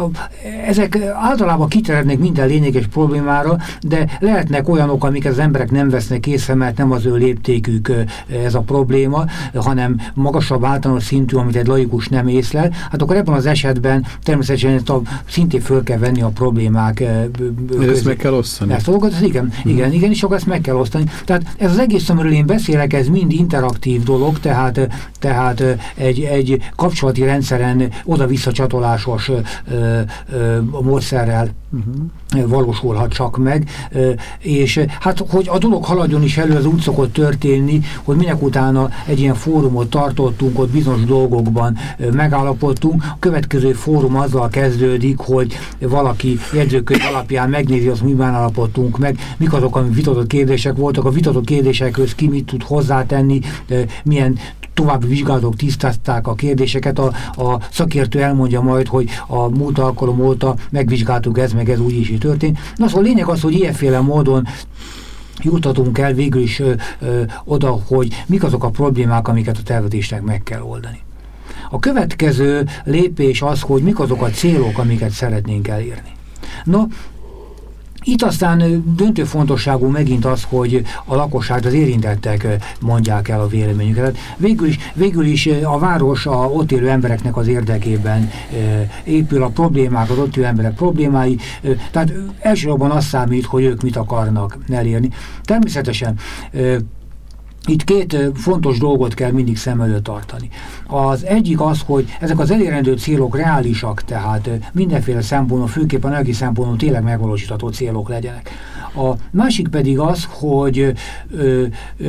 ezek általában kiterednek minden lényeges problémára, de lehetnek olyanok, amiket az emberek nem vesznek észre, mert nem az ő léptékük ez a probléma, hanem magasabb általános szintű, amit egy laikus nem észlel, hát akkor ebben az esetben természetesen ezt a, szintén föl kell venni a problémák. Ezt meg kell osztani. Ezt dolgot, igen, mm. igen, igen, és akkor ezt meg kell osztani. Tehát ez az egész, amiről én beszélek, ez mind interaktív dolog, tehát, tehát egy, egy kapcsolati rendszeren oda-vissza csatolásos ö, ö, módszerrel mhm. valósulhat csak meg, és hát, hogy a dolog haladjon is elő, az úgy szokott történni, hogy minek utána egy ilyen fórumot tartottunk, ott bizonyos dolgokban megállapodtunk, a következő fórum azzal kezdődik, hogy valaki jegyzőkönyv alapján megnézi, azt miben állapodtunk meg, mik azok, ami vitatott kérdések voltak, a vitatott kérdésekhez ki mit tud hozzátenni, milyen további vizsgálatok tisztázták a kérdéseket, a, a szakértő elmondja majd, hogy a múlt alkalom óta megvizsgáltuk ez, meg ez úgy is történt. Na szóval lényeg az, hogy ilyenféle módon jutatunk el végül is ö, ö, oda, hogy mik azok a problémák, amiket a tervezésnek meg kell oldani. A következő lépés az, hogy mik azok a célok, amiket szeretnénk elérni. No, itt aztán döntő fontosságú megint az, hogy a lakosság, az érintettek mondják el a véleményüket. Végül is, végül is a város a ott élő embereknek az érdekében épül a problémák, az ott élő emberek problémái, tehát elsősorban az számít, hogy ők mit akarnak elérni. Természetesen itt két fontos dolgot kell mindig szem előtt tartani. Az egyik az, hogy ezek az elérendő célok reálisak, tehát mindenféle szempontból, főképpen anyagi szempontból tényleg megvalósítható célok legyenek. A másik pedig az, hogy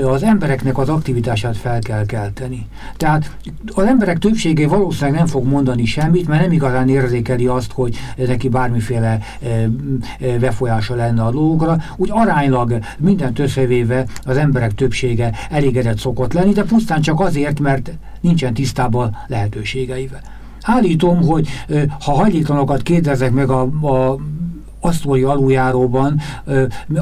az embereknek az aktivitását fel kell kelteni. Tehát az emberek többsége valószínűleg nem fog mondani semmit, mert nem igazán érzékeli azt, hogy neki bármiféle befolyása lenne a dolgokra. Úgy aránylag mindent összevéve az emberek többsége elégedett szokott lenni, de pusztán csak azért, mert nincsen tisztában lehetőségeivel. Állítom, hogy ha hajléktalanokat kérdezek meg a, a asztói aluljáróban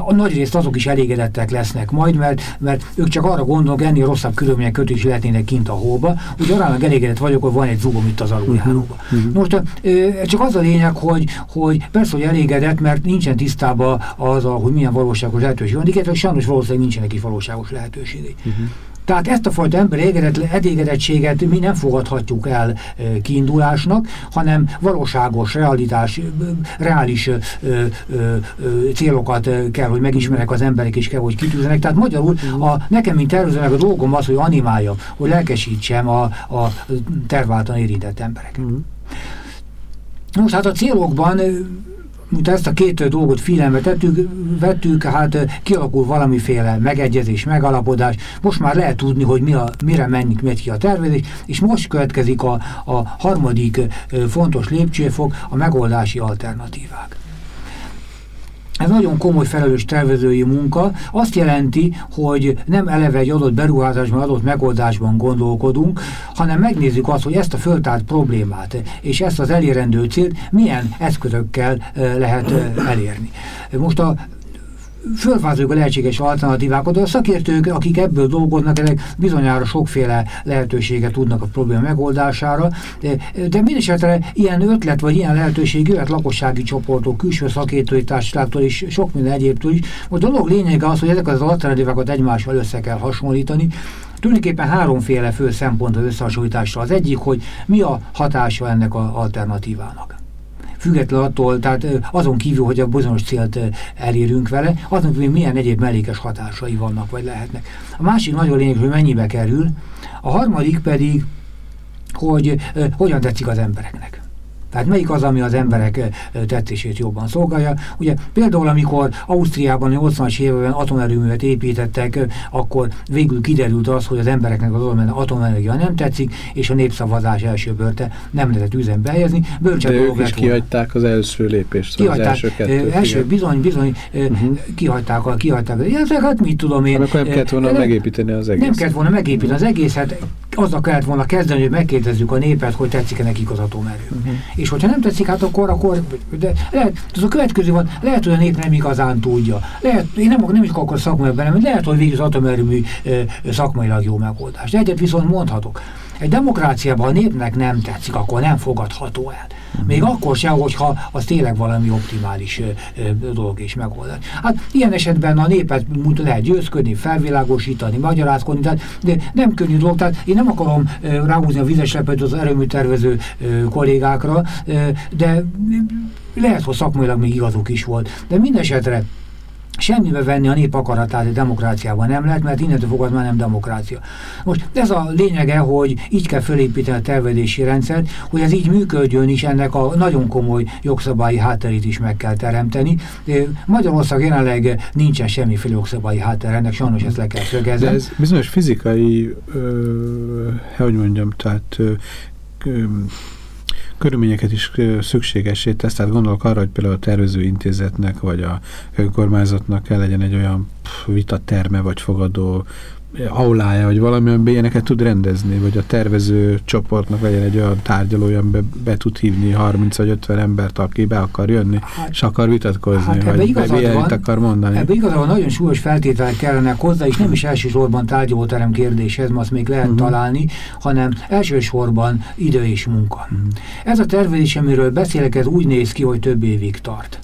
nagy részt azok is elégedettek lesznek majd, mert, mert ők csak arra gondolnak, ennél rosszabb körülmények között is lehetnének kint a hóba, úgy aránylag elégedett vagyok, hogy van egy zugom itt az aluljáróban. Uh -huh. Most csak az a lényeg, hogy, hogy persze, hogy elégedett, mert nincsen tisztában az, hogy milyen valóságos lehetőség van, de sajnos valószínűleg nincsenek is valóságos lehetőségei. Uh -huh. Tehát ezt a fajta ember elégedettséget mi nem fogadhatjuk el kiindulásnak, hanem valóságos, realitás, reális ö, ö, ö, célokat kell, hogy megismerek az emberek, és kell, hogy kitűzzenek. Tehát magyarul a, nekem, mint tervezőnek a dolgom az, hogy animáljam, hogy lelkesítsem a, a terváltan érintett embereket. Mm. Most hát a célokban mint ezt a két dolgot figyelembe tettük, vettük, hát kialakul valamiféle megegyezés, megalapodás. Most már lehet tudni, hogy mi a, mire mennik, megy ki a tervezés, és most következik a, a harmadik fontos lépcsőfok, a megoldási alternatívák. Ez nagyon komoly felelős tervezői munka. Azt jelenti, hogy nem eleve egy adott beruházásban, adott megoldásban gondolkodunk, hanem megnézzük azt, hogy ezt a föltárt problémát és ezt az elérendő célt milyen eszközökkel lehet elérni. Most a fölvázoljuk a lehetséges alternatívákat, a szakértők, akik ebből dolgoznak, ezek bizonyára sokféle lehetőséget tudnak a probléma megoldására, de mindesetre ilyen ötlet vagy ilyen lehetőség jöhet lakossági csoportok, külső szakértői társaságtól és sok minden egyébtől is. A dolog lényege az, hogy ezek az alternatívákat egymással össze kell hasonlítani, Tulajdonképpen háromféle fő szempont az összehasonlításra. Az egyik, hogy mi a hatása ennek az alternatívának független attól, tehát azon kívül, hogy a bizonyos célt elérünk vele, azon kívül milyen egyéb mellékes hatásai vannak, vagy lehetnek. A másik nagyon lényeg, hogy mennyibe kerül, a harmadik pedig, hogy hogyan tetszik az embereknek. Tehát melyik az, ami az emberek tetszését jobban szolgálja. Ugye például, amikor Ausztriában 80-as években atomerőművet építettek, akkor végül kiderült az, hogy az embereknek az atomenergia nem tetszik, és a népszavazás első börte nem lehetett üzembe helyezni. Bölcsebb De ők is kihagyták az első lépést, kihagyták, az első kettőt. Első, bizony, bizony, uh mhm. -huh. kihagyták, kihagyták. Ja, hát mit tudom én. Akkor nem kellett volna megépíteni az egészet. Nem kellett volna megépíteni az egészet. azzal kellett volna kezdeni, hogy megkérdezzük a népet, hogy tetszik-e nekik az atomerő. Uh-huh. És hogyha nem tetszik, hát akkor, akkor de lehet, az a következő van, lehet, hogy a nép nem igazán tudja. Lehet, én nem, nem is akkor szakmai benne, lehet, hogy végül az atomerőmű szakmailag jó megoldás. De egyet viszont mondhatok. Egy demokráciában, a népnek nem tetszik, akkor nem fogadható el. Még akkor sem, hogyha az tényleg valami optimális dolog és megoldás. Hát ilyen esetben a népet lehet győzködni, felvilágosítani, magyarázkodni, tehát, de nem könnyű dolog. Tehát én nem akarom ráhúzni a vizes lepet az erőműtervező kollégákra, de lehet, hogy szakmailag még igazuk is volt. De minden esetre semmibe venni a nép akaratát a demokráciában nem lehet, mert innentől fogad már nem demokrácia. Most ez a lényege, hogy így kell felépíteni a tervezési rendszert, hogy ez így működjön is, ennek a nagyon komoly jogszabályi hátterét is meg kell teremteni. Magyarország jelenleg nincsen semmiféle jogszabályi hátter, ennek sajnos ezt le kell szögezni. Ez bizonyos fizikai, ö, hogy mondjam, tehát ö, körülményeket is szükségesé tesz, tehát gondolok arra, hogy például a tervező intézetnek vagy a önkormányzatnak kell legyen egy olyan vitaterme vagy fogadó aulája, vagy valamilyen ilyeneket tud rendezni, vagy a tervező csoportnak legyen egy olyan tárgyalója, amiben be tud hívni 30 vagy 50 embert, aki be akar jönni, hát, és akar vitatkozni, hát vagy van, akar mondani. Ebben igazából nagyon súlyos feltételek kellenek hozzá, és nem is elsősorban tárgyalóterem kérdéshez, azt még lehet uh mhm. -huh. találni, hanem elsősorban idő és munka. Uh mhm. -huh. Ez a tervezés, amiről beszélek, ez úgy néz ki, hogy több évig tart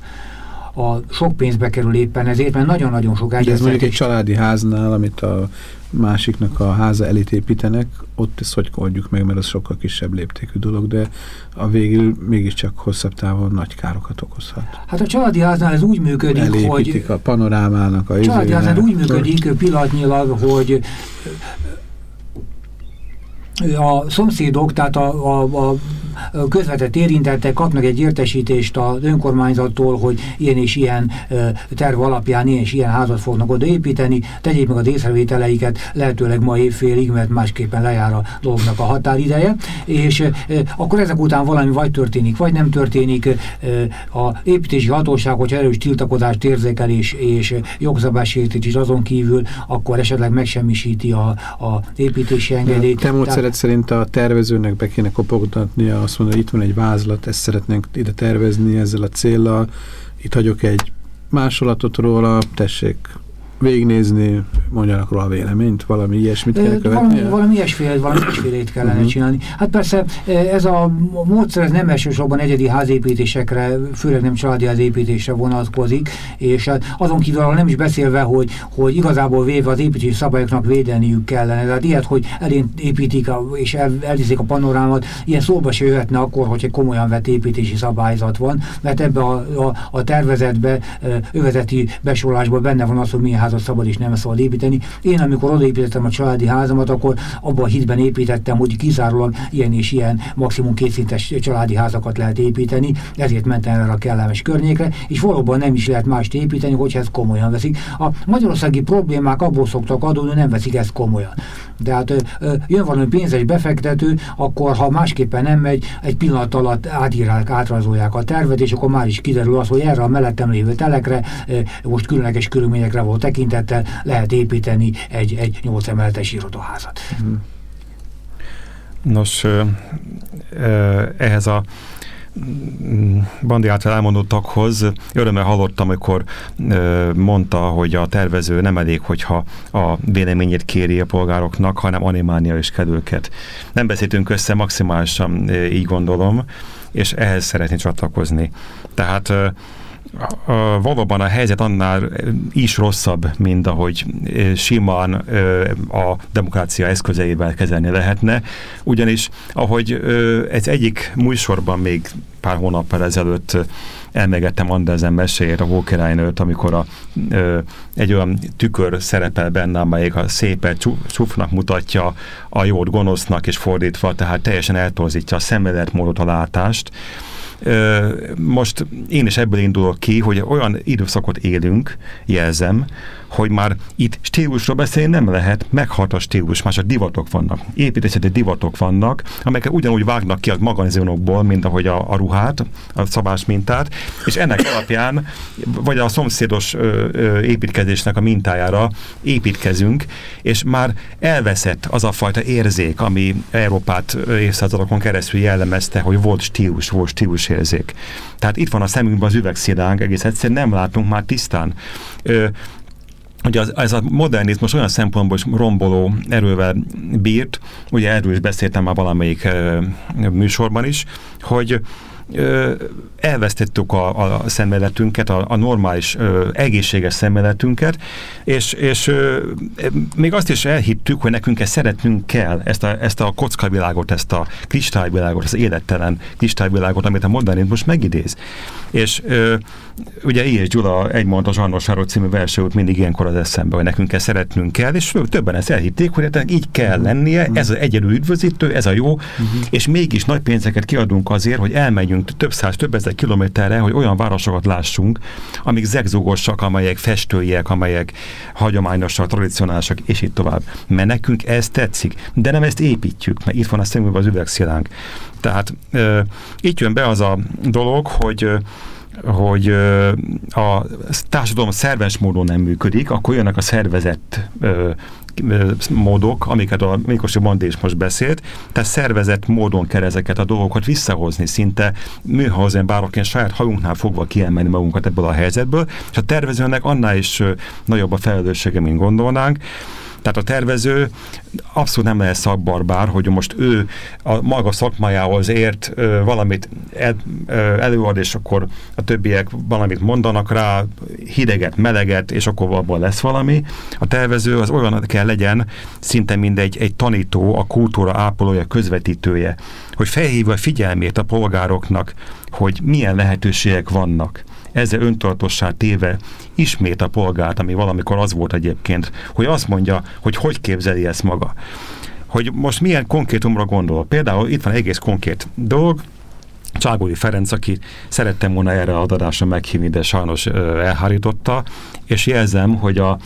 a sok pénzbe kerül éppen ezért, mert nagyon-nagyon sok De ez mondjuk egy családi háznál, amit a másiknak a háza elit építenek, ott ezt hogy oldjuk meg, mert az sokkal kisebb léptékű dolog, de a végül mégiscsak hosszabb távon nagy károkat okozhat. Hát a családi háznál ez úgy működik, Elépítik hogy... a panorámának a A családi háznál úgy működik pillanatnyilag, hogy a szomszédok, tehát a, a, a közvetett érintettek kapnak egy értesítést az önkormányzattól, hogy ilyen és ilyen terv alapján ilyen és ilyen házat fognak odaépíteni, tegyék meg az észrevételeiket lehetőleg ma évfélig, mert másképpen lejár a dolgnak a határideje, és akkor ezek után valami vagy történik, vagy nem történik. A építési hatóság, hogyha erős tiltakozást érzékel és, és jogszabálysértés is azon kívül, akkor esetleg megsemmisíti a, a építési engedélyt. Te módszered szerint a tervezőnek be kéne kopogtatnia azt mondja, hogy itt van egy vázlat, ezt szeretnénk ide tervezni ezzel a céllal, itt hagyok egy másolatot róla, tessék végignézni, mondjanak róla véleményt, valami ilyesmit kell követni? Valami, valami ilyesféle, valami ilyesfélét kellene mhm. csinálni. Hát persze ez a módszer ez nem elsősorban egyedi házépítésekre, főleg nem családi házépítésre vonatkozik, és hát azon kívül nem is beszélve, hogy, hogy igazából véve az építési szabályoknak védeniük kellene. Tehát ilyet, hogy elén építik a, és el, elviszik a panorámat, ilyen szóba se jöhetne akkor, hogy egy komolyan vett építési szabályzat van, mert ebbe a, a, a tervezetbe, övezeti besorolásban benne van az, hogy milyen házat szabad és nem szabad építeni. Én amikor odaépítettem a családi házamat, akkor abban a hitben építettem, hogy kizárólag ilyen és ilyen maximum kétszintes családi házakat lehet építeni, ezért mentem erre a kellemes környékre, és valóban nem is lehet mást építeni, hogyha ezt komolyan veszik. A magyarországi problémák abból szoktak adódni, nem veszik ezt komolyan. De hát jön valami pénzes befektető, akkor ha másképpen nem megy, egy pillanat alatt átírják, átrajzolják a tervet, és akkor már is kiderül az, hogy erre a mellettem lévő telekre most különleges körülményekre volt tekintettel lehet építeni egy, egy 8 emeletes irodaházat. Nos, ehhez a Bandi által elmondottakhoz örömmel hallottam, amikor mondta, hogy a tervező nem elég, hogyha a véleményét kéri a polgároknak, hanem animálnia is kell. Nem beszéltünk össze maximálisan, így gondolom, és ehhez szeretnék csatlakozni. Tehát valóban a helyzet annál is rosszabb, mint ahogy simán a demokrácia eszközeivel kezelni lehetne, ugyanis ahogy ez egyik műsorban még pár hónappal ezelőtt elmegettem Andersen meséjét, a Hókirálynőt, amikor a, ö, egy olyan tükör szerepel benne, amelyik a szépet csúfnak mutatja, a jót gonosznak és fordítva, tehát teljesen eltorzítja a szemléletmódot, a látást, most én is ebből indulok ki, hogy olyan időszakot élünk, jelzem, hogy már itt stílusról beszélni nem lehet, meghalt a stílus, már csak divatok vannak. Építészeti divatok vannak, amelyek ugyanúgy vágnak ki a magazionokból, mint ahogy a, a ruhát, a szabás mintát, és ennek alapján, vagy a szomszédos ö, ö, építkezésnek a mintájára építkezünk, és már elveszett az a fajta érzék, ami Európát évszázadokon keresztül jellemezte, hogy volt stílus, volt stílusérzék. Tehát itt van a szemünkben az üvegszidánk, egész egyszerűen nem látunk már tisztán. Ö, Ugye az, ez a modernizmus olyan szempontból is romboló erővel bírt, ugye erről is beszéltem már valamelyik e, műsorban is, hogy elvesztettük a, a szemléletünket, a, a normális, ö, egészséges szemléletünket, és, és ö, még azt is elhittük, hogy nekünk ezt szeretnünk kell, ezt a, ezt a kockavilágot, ezt a kristályvilágot, az élettelen kristályvilágot, amit a modernizmus megidéz. És ö, ugye I. és Gyula egy mondta Zsarnosáról című verse út mindig ilyenkor az eszembe, hogy nekünk ezt szeretnünk kell, és többen ezt elhitték, hogy így kell lennie, ez az egyedül üdvözítő, ez a jó, uh-huh. és mégis nagy pénzeket kiadunk azért, hogy elmegyünk több száz, több ezer kilométerre, hogy olyan városokat lássunk, amik zegzugosak, amelyek festőiek, amelyek hagyományosak, tradicionálisak, és így tovább. Mert nekünk ez tetszik, de nem ezt építjük, mert itt van a szemünkben az üvegszilánk. Tehát e, itt jön be az a dolog, hogy hogy a társadalom szerves módon nem működik, akkor jönnek a szervezett módok, amiket a Mikosi Bandi is most beszélt, tehát szervezett módon kell ezeket a dolgokat visszahozni, szinte műhozen bárokén saját hajunknál fogva kiemelni magunkat ebből a helyzetből, és a tervezőnek annál is nagyobb a felelőssége, mint gondolnánk. Tehát a tervező abszolút nem lehet szakbarbár, hogy most ő a maga szakmájához ért valamit ö, előad, és akkor a többiek valamit mondanak rá, hideget, meleget, és akkor abból lesz valami. A tervező az olyan kell legyen, szinte mindegy egy tanító, a kultúra ápolója, közvetítője, hogy felhívja figyelmét a polgároknak, hogy milyen lehetőségek vannak ezzel öntudatossá téve ismét a polgárt, ami valamikor az volt egyébként, hogy azt mondja, hogy hogy képzeli ezt maga. Hogy most milyen konkrétumra gondol. Például itt van egész konkrét dolog, Cságói Ferenc, aki szerettem volna erre a adásra meghívni, de sajnos elhárította, és jelzem, hogy a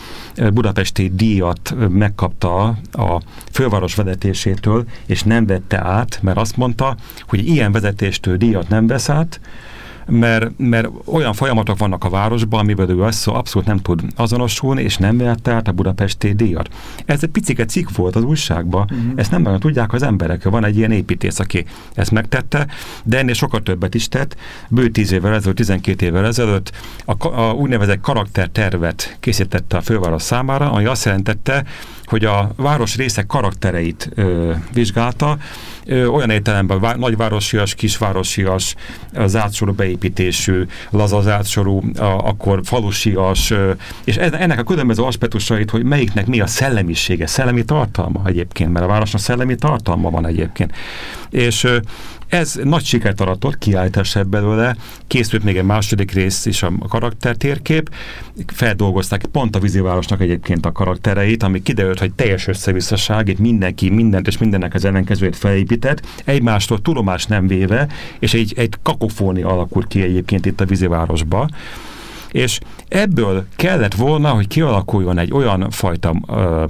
budapesti díjat megkapta a főváros vezetésétől, és nem vette át, mert azt mondta, hogy ilyen vezetéstől díjat nem vesz át, mert, mert olyan folyamatok vannak a városban, amivel ő azt abszolút nem tud azonosulni, és nem vette át a budapesti díjat. Ez egy picike cikk volt az újságban, uh-huh. ezt nem nagyon tudják az emberek. Van egy ilyen építész, aki ezt megtette, de ennél sokkal többet is tett. Bő 10 évvel ezelőtt, 12 évvel ezelőtt a, a úgynevezett karaktertervet készítette a főváros számára, ami azt jelentette, hogy a város részek karaktereit ö, vizsgálta, ö, olyan értelemben vá nagyvárosias, kisvárosias, az átsorú beépítésű, laza az átsorú, a, akkor falusias, ö, és ennek a különböző aspektusait, hogy melyiknek mi a szellemisége, szellemi tartalma egyébként, mert a városnak szellemi tartalma van egyébként. És ö, ez nagy sikert aratott, kiállítás belőle, készült még egy második rész is a karaktertérkép, feldolgozták pont a vízivárosnak egyébként a karaktereit, ami kiderült, hogy teljes összevisszaság, itt mindenki mindent és mindennek az ellenkezőjét felépített, egymástól tudomást nem véve, és egy, egy kakofónia alakult ki egyébként itt a vízivárosba, és ebből kellett volna, hogy kialakuljon egy olyan fajta ö,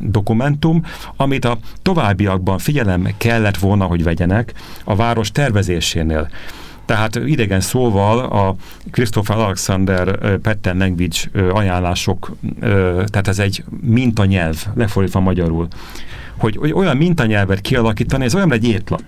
dokumentum, amit a továbbiakban figyelem kellett volna, hogy vegyenek a város tervezésénél. Tehát idegen szóval a Christopher Alexander Petten Language ajánlások, tehát ez egy mintanyelv, lefordítva magyarul, hogy olyan mintanyelvet kialakítani, ez olyan egy étlap,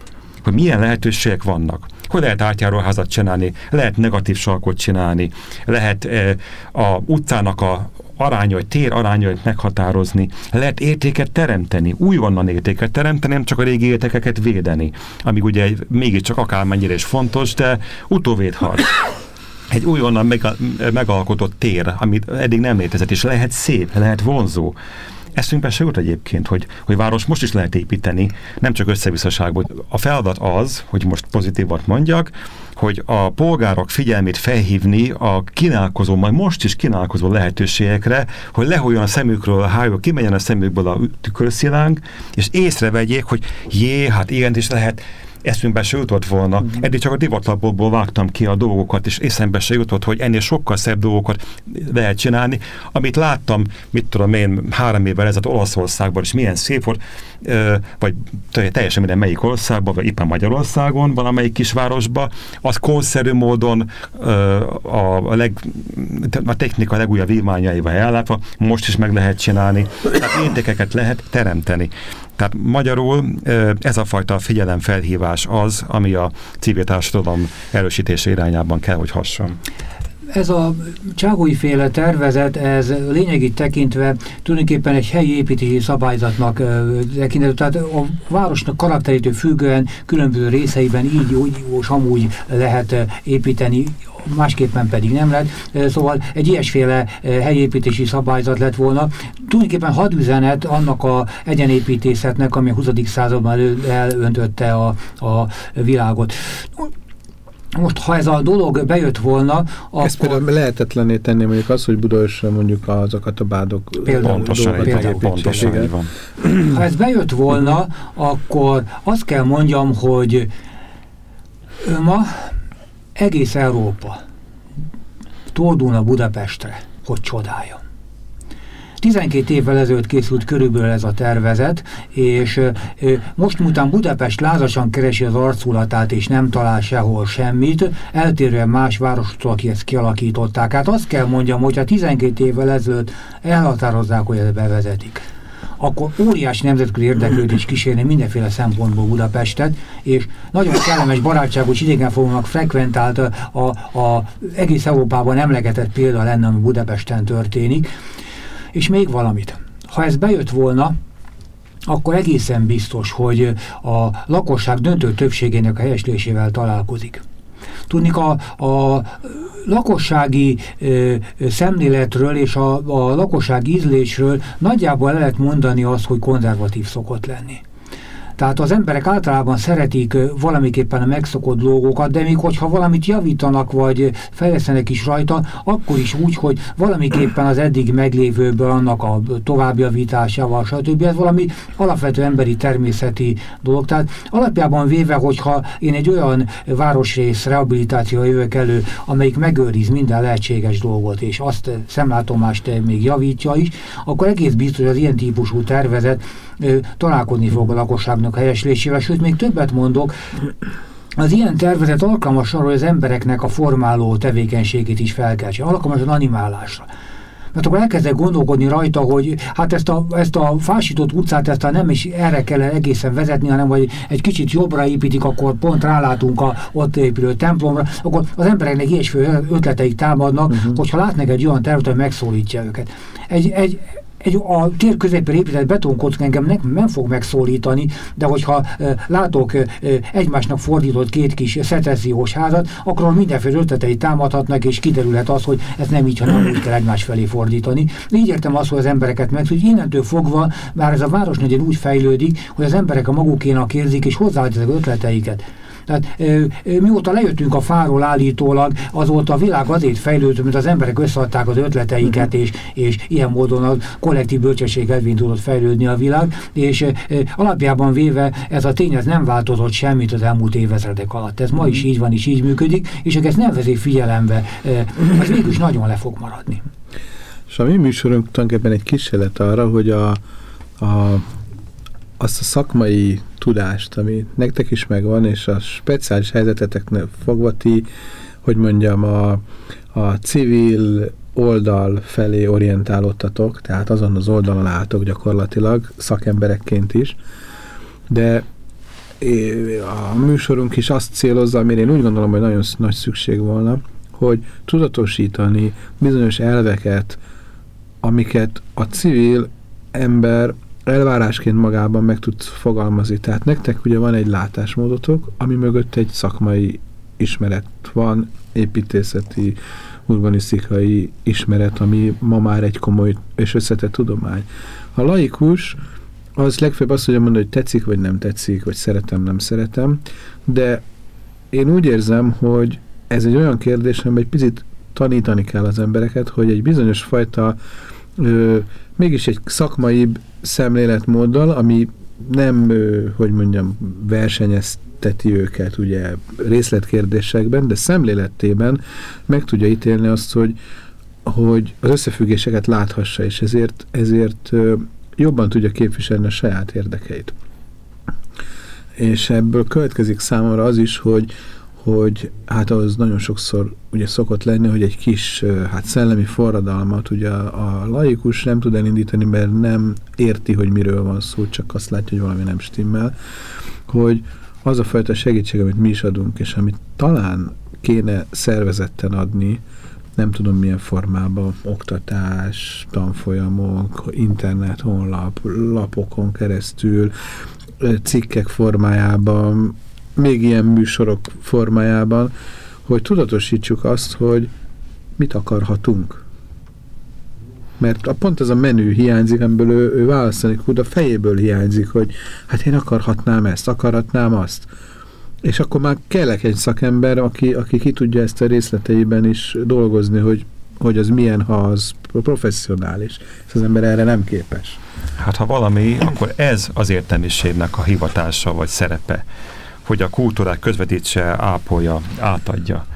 hogy milyen lehetőségek vannak. Hogy lehet átjáróházat csinálni, lehet negatív sarkot csinálni, lehet e, a utcának a arányait, tér arányait meghatározni, lehet értéket teremteni, újonnan értéket teremteni, nem csak a régi értékeket védeni, amíg ugye mégiscsak akármennyire is fontos, de utóvédharc egy újonnan meg, megalkotott tér, amit eddig nem létezett, és lehet szép, lehet vonzó. Eszünkbe se jut egyébként, hogy, hogy város most is lehet építeni, nem csak összevisszaságból. A feladat az, hogy most pozitívat mondjak, hogy a polgárok figyelmét felhívni a kínálkozó, majd most is kínálkozó lehetőségekre, hogy lehújjon a szemükről a hájó, kimenjen a szemükből a tükörszilánk, és észrevegyék, hogy jé, hát ilyen is lehet eszünkbe se jutott volna. Mm. Eddig csak a divatlapokból vágtam ki a dolgokat, és eszembe se jutott, hogy ennél sokkal szebb dolgokat lehet csinálni. Amit láttam, mit tudom én, három évvel ezelőtt Olaszországban, és milyen szép volt, vagy teljesen minden melyik országban, vagy éppen Magyarországon, valamelyik kisvárosban, az korszerű módon a, leg, a technika legújabb vívmányaival ellátva, most is meg lehet csinálni. Tehát értékeket lehet teremteni. Tehát magyarul ez a fajta figyelemfelhívás az, ami a civil társadalom erősítése irányában kell, hogy hasson. Ez a cságói féle tervezet, ez lényegét tekintve tulajdonképpen egy helyi építési szabályzatnak tekinthető, tehát a városnak karakterétől függően különböző részeiben így, úgy, és amúgy lehet építeni másképpen pedig nem lett. Szóval egy ilyesféle helyépítési szabályzat lett volna. Tulajdonképpen hadüzenet annak a egyenépítészetnek, ami a 20. században elöntötte a, a világot. Most, ha ez a dolog bejött volna, akkor... Ezt például lehetetlené tenni mondjuk az, hogy Budaörsön mondjuk azokat a bádok például, pontosan, például, pontosan, van. Ha ez bejött volna, akkor azt kell mondjam, hogy ma egész Európa tordulna Budapestre, hogy csodálja. 12 évvel ezelőtt készült körülbelül ez a tervezet, és most után Budapest lázasan keresi az arculatát, és nem talál sehol semmit, eltérően más városoktól, akik ezt kialakították. Hát azt kell mondjam, hogyha 12 évvel ezelőtt elhatározzák, hogy ezt bevezetik akkor óriási nemzetközi érdeklődés kísérni mindenféle szempontból Budapestet, és nagyon kellemes, barátságos, idegenforgónak frekventált a, a, a egész Európában emlegetett példa lenne, ami Budapesten történik. És még valamit. Ha ez bejött volna, akkor egészen biztos, hogy a lakosság döntő többségének a helyeslésével találkozik. Tudnik, a, a lakossági ö, szemléletről és a, a lakossági ízlésről nagyjából le lehet mondani azt, hogy konzervatív szokott lenni. Tehát az emberek általában szeretik valamiképpen a megszokott dolgokat, de még hogyha valamit javítanak, vagy fejlesztenek is rajta, akkor is úgy, hogy valamiképpen az eddig meglévőből annak a továbbjavításával, stb. Ez valami alapvető emberi természeti dolog. Tehát alapjában véve, hogyha én egy olyan városrész rehabilitációra jövök elő, amelyik megőriz minden lehetséges dolgot, és azt szemlátomást még javítja is, akkor egész biztos, az ilyen típusú tervezet találkozni fog a lakosságnak helyeslésével, sőt még többet mondok, az ilyen tervezet alkalmas arra, hogy az embereknek a formáló tevékenységét is felkeltse, alkalmas az animálásra. Mert akkor elkezdek gondolkodni rajta, hogy hát ezt a, ezt a fásított utcát, ezt a nem is erre kell egészen vezetni, hanem hogy egy kicsit jobbra építik, akkor pont rálátunk a ott épülő templomra, akkor az embereknek ilyesfő ötleteik támadnak, uh mhm. -huh. hogyha látnak egy olyan tervet, hogy megszólítja őket. Egy, egy, egy, a tér közepén épített betonkocka engem nem, fog megszólítani, de hogyha e, látok e, egymásnak fordított két kis szetesziós házat, akkor mindenféle ötletei támadhatnak, és kiderülhet az, hogy ez nem így, hanem úgy kell egymás felé fordítani. Így értem azt, hogy az embereket meg, hogy innentől fogva már ez a város nagyon úgy fejlődik, hogy az emberek a magukénak érzik, és hozzáadják ötleteiket. Tehát ö, ö, mióta lejöttünk a fáról állítólag, azóta a világ azért fejlődött, mert az emberek összeadták az ötleteiket, és, és ilyen módon a kollektív bölcsesség elvén tudott fejlődni a világ, és ö, alapjában véve ez a tény ez nem változott semmit az elmúlt évezredek alatt. Ez ma is így van, és így működik, és ezt nem vezik figyelembe, az mégis nagyon le fog maradni. És a mi műsorunk tulajdonképpen egy kísérlet arra, hogy a, a azt a szakmai tudást, ami nektek is megvan, és a speciális helyzeteteknek fogva ti, hogy mondjam, a, a civil oldal felé orientálódtatok, tehát azon az oldalon álltok gyakorlatilag, szakemberekként is, de a műsorunk is azt célozza, amire én úgy gondolom, hogy nagyon nagy szükség volna, hogy tudatosítani bizonyos elveket, amiket a civil ember elvárásként magában meg tudsz fogalmazni. Tehát nektek ugye van egy látásmódotok, ami mögött egy szakmai ismeret van, építészeti, urbanisztikai ismeret, ami ma már egy komoly és összetett tudomány. A laikus az legfőbb azt hogy mondani, hogy tetszik, vagy nem tetszik, vagy szeretem, nem szeretem, de én úgy érzem, hogy ez egy olyan kérdés, amiben egy picit tanítani kell az embereket, hogy egy bizonyos fajta ö, mégis egy szakmai szemléletmóddal, ami nem, hogy mondjam, versenyez megfeszíteti őket ugye részletkérdésekben, de szemléletében meg tudja ítélni azt, hogy, hogy az összefüggéseket láthassa, és ezért, ezért jobban tudja képviselni a saját érdekeit. És ebből következik számomra az is, hogy, hogy hát az nagyon sokszor ugye szokott lenni, hogy egy kis hát szellemi forradalmat ugye a, laikus nem tud elindítani, mert nem érti, hogy miről van szó, csak azt látja, hogy valami nem stimmel, hogy az a fajta segítség, amit mi is adunk, és amit talán kéne szervezetten adni, nem tudom milyen formában, oktatás, tanfolyamok, internet, honlap, lapokon keresztül, cikkek formájában, még ilyen műsorok formájában, hogy tudatosítsuk azt, hogy mit akarhatunk. Mert a, pont ez a menü hiányzik, amiből ő, ő választani a fejéből hiányzik, hogy hát én akarhatnám ezt, akarhatnám azt. És akkor már kellek egy szakember, aki, aki ki tudja ezt a részleteiben is dolgozni, hogy, hogy az milyen, ha az professzionális. Ez az ember erre nem képes. Hát ha valami, akkor ez az értelmiségnek a hivatása vagy szerepe hogy a kultúrák közvetítse, ápolja, átadja.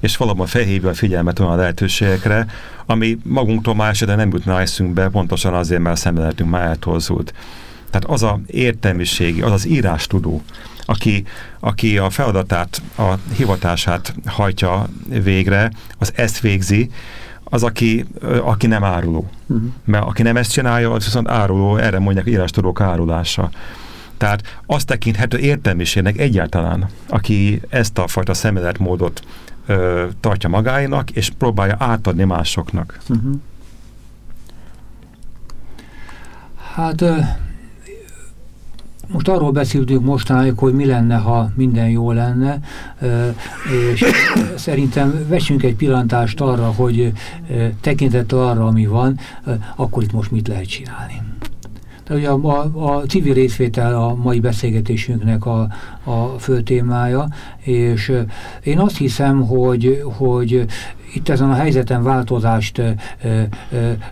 És valóban felhívja a figyelmet olyan lehetőségekre, ami magunktól már esetben nem jutna eszünkbe, pontosan azért, mert a szemléletünk már eltorzult. Tehát az a értelmiségi, az az írástudó, aki, aki a feladatát, a hivatását hajtja végre, az ezt végzi, az, aki, aki nem áruló. Uh -huh. Mert aki nem ezt csinálja, az viszont áruló, erre mondják írástudók árulása. Tehát azt tekinthető értelmiségnek egyáltalán, aki ezt a fajta szemléletmódot ö, tartja magáinak, és próbálja átadni másoknak. -huh. Hát most arról beszéltünk mostanáig, hogy mi lenne, ha minden jó lenne, és szerintem vessünk egy pillantást arra, hogy tekintettel arra, ami van, akkor itt most mit lehet csinálni. Ugye a, a, a civil részvétel a mai beszélgetésünknek a, a fő témája, és én azt hiszem, hogy, hogy itt ezen a helyzeten változást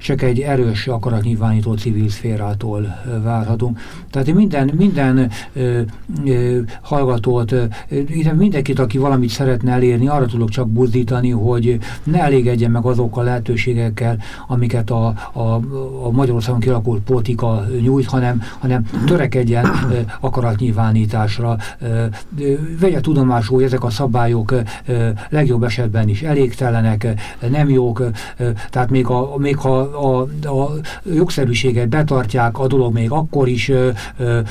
csak egy erős akaratnyilvánító civil szférától várhatunk. Tehát minden, minden hallgatót, mindenkit, aki valamit szeretne elérni, arra tudok csak buzdítani, hogy ne elégedjen meg azokkal a lehetőségekkel, amiket a, a, a Magyarországon kialakult politika nyújt, hanem, hanem törekedjen akaratnyilvánításra. Vegye tudomásul, hogy ezek a szabályok legjobb esetben is elégtelenek, nincsenek, nem jók, tehát még, a, még ha a, a jogszerűséget betartják, a dolog még akkor is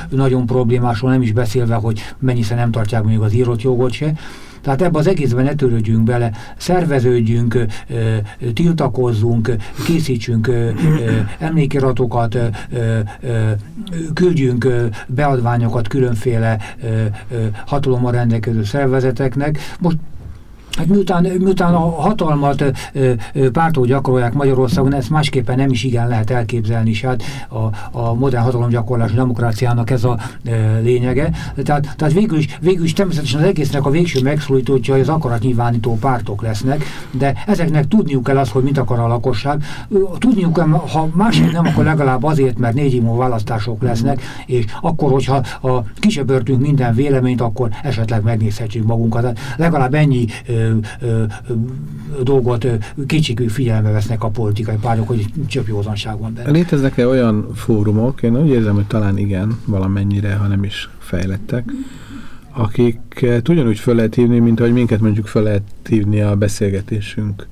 nagyon problémásról, nem is beszélve, hogy mennyiszer nem tartják még az írott jogot se. Tehát ebbe az egészben ne törődjünk bele, szerveződjünk, tiltakozzunk, készítsünk emlékiratokat, küldjünk beadványokat különféle hatalommal rendelkező szervezeteknek. Most Hát miután, miután a hatalmat pártól gyakorolják Magyarországon, ezt másképpen nem is igen lehet elképzelni, és hát a, a modern hatalomgyakorlás demokráciának ez a e, lényege. Tehát, tehát végül, is, végül is természetesen az egésznek a végső megszólítótja az akaratnyilvánító pártok lesznek, de ezeknek tudniuk kell az, hogy mit akar a lakosság. Tudniuk kell, ha másik nem, akkor legalább azért, mert négy imó választások lesznek, és akkor, hogyha a kisebörtünk minden véleményt, akkor esetleg megnézhetjük magunkat. Tehát legalább ennyi ö, dolgot kicsikű figyelme vesznek a politikai pártok, hogy csöpp józanság van benne. Léteznek-e olyan fórumok, én úgy érzem, hogy talán igen, valamennyire, ha nem is fejlettek, akik ugyanúgy föl lehet hívni, mint ahogy minket mondjuk föl lehet hívni a beszélgetésünk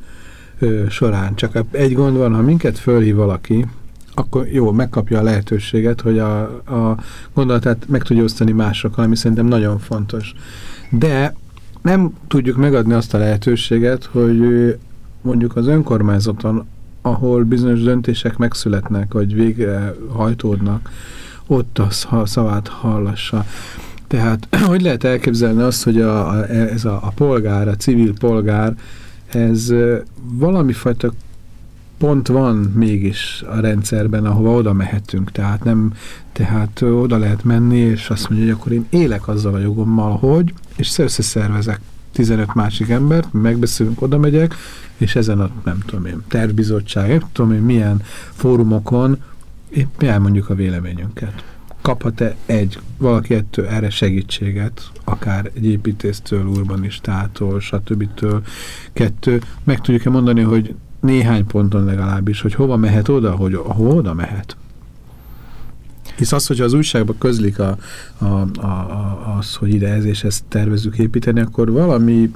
során. Csak egy gond van, ha minket fölhív valaki, akkor jó, megkapja a lehetőséget, hogy a, a gondolatát meg tudja osztani másokkal, ami szerintem nagyon fontos. De nem tudjuk megadni azt a lehetőséget, hogy mondjuk az önkormányzaton, ahol bizonyos döntések megszületnek, vagy végre hajtódnak, ott a szavát hallassa. Tehát hogy lehet elképzelni azt, hogy a, ez a, a polgár, a civil polgár, ez valami fajta pont van mégis a rendszerben, ahova oda mehetünk, tehát nem, tehát oda lehet menni, és azt mondja, hogy akkor én élek azzal a jogommal, hogy, és összeszervezek 15 másik embert, megbeszélünk, oda megyek, és ezen a, nem tudom én, tervbizottság, nem tudom én, milyen fórumokon épp elmondjuk a véleményünket. kaphat-e egy, valaki ettől erre segítséget, akár egy építésztől, urbanistától, stb. Kettő, meg tudjuk-e mondani, hogy néhány ponton legalábbis, hogy hova mehet oda, hogy hova oda mehet. Hisz az, hogyha az újságban közlik a, a, a, a, az, hogy ide ez és ezt tervezünk építeni, akkor valami,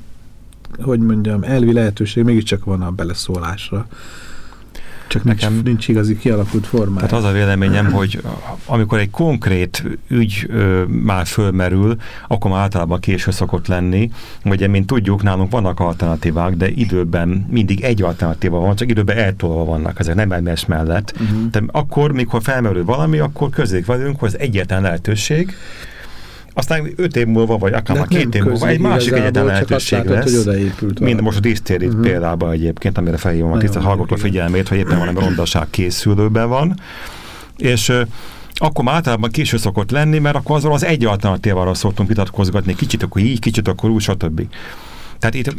hogy mondjam, elvi lehetőség mégiscsak van a beleszólásra. Csak nekem nincs, nincs igazi kialakult formája. Tehát az a véleményem, hogy amikor egy konkrét ügy ö, már fölmerül, akkor már általában késő szokott lenni. Ugye, mint tudjuk, nálunk vannak alternatívák, de időben mindig egy alternatíva van, csak időben eltolva vannak ezek, nem egymás mellett. Uh -huh. De akkor, mikor felmerül valami, akkor közék velünk, hogy ez egyetlen lehetőség, aztán öt év múlva, vagy akár már két év múlva egy másik egyetlen lehetőség lesz. Hogy most a dísztér uh -huh. példában egyébként, amire felhívom a tisztelt hallgató figyelmét, hogy éppen valami rondaság készülőben van. És akkor már általában késő szokott lenni, mert akkor azon az egy alternatívával szoktunk vitatkozgatni, kicsit akkor így, kicsit akkor úgy, stb. Tehát itt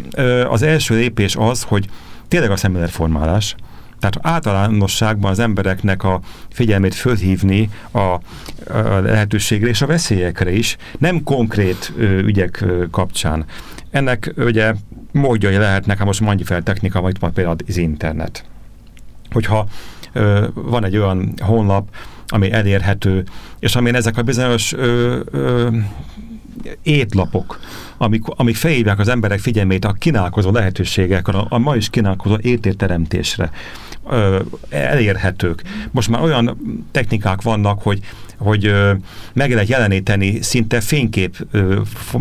az első lépés az, hogy tényleg a szemléletformálás, tehát általánosságban az embereknek a figyelmét fölhívni a, a lehetőségre és a veszélyekre is, nem konkrét ö, ügyek ö, kapcsán. Ennek ugye módjai lehetnek, hát most mondja fel technika, vagy van például az internet. Hogyha ö, van egy olyan honlap, ami elérhető, és amin ezek a bizonyos ö, ö, étlapok, amik, amik felhívják az emberek figyelmét a kínálkozó lehetőségekre, a, a ma is kínálkozó értéteremtésre elérhetők. Most már olyan technikák vannak, hogy hogy meg lehet jeleníteni szinte fénykép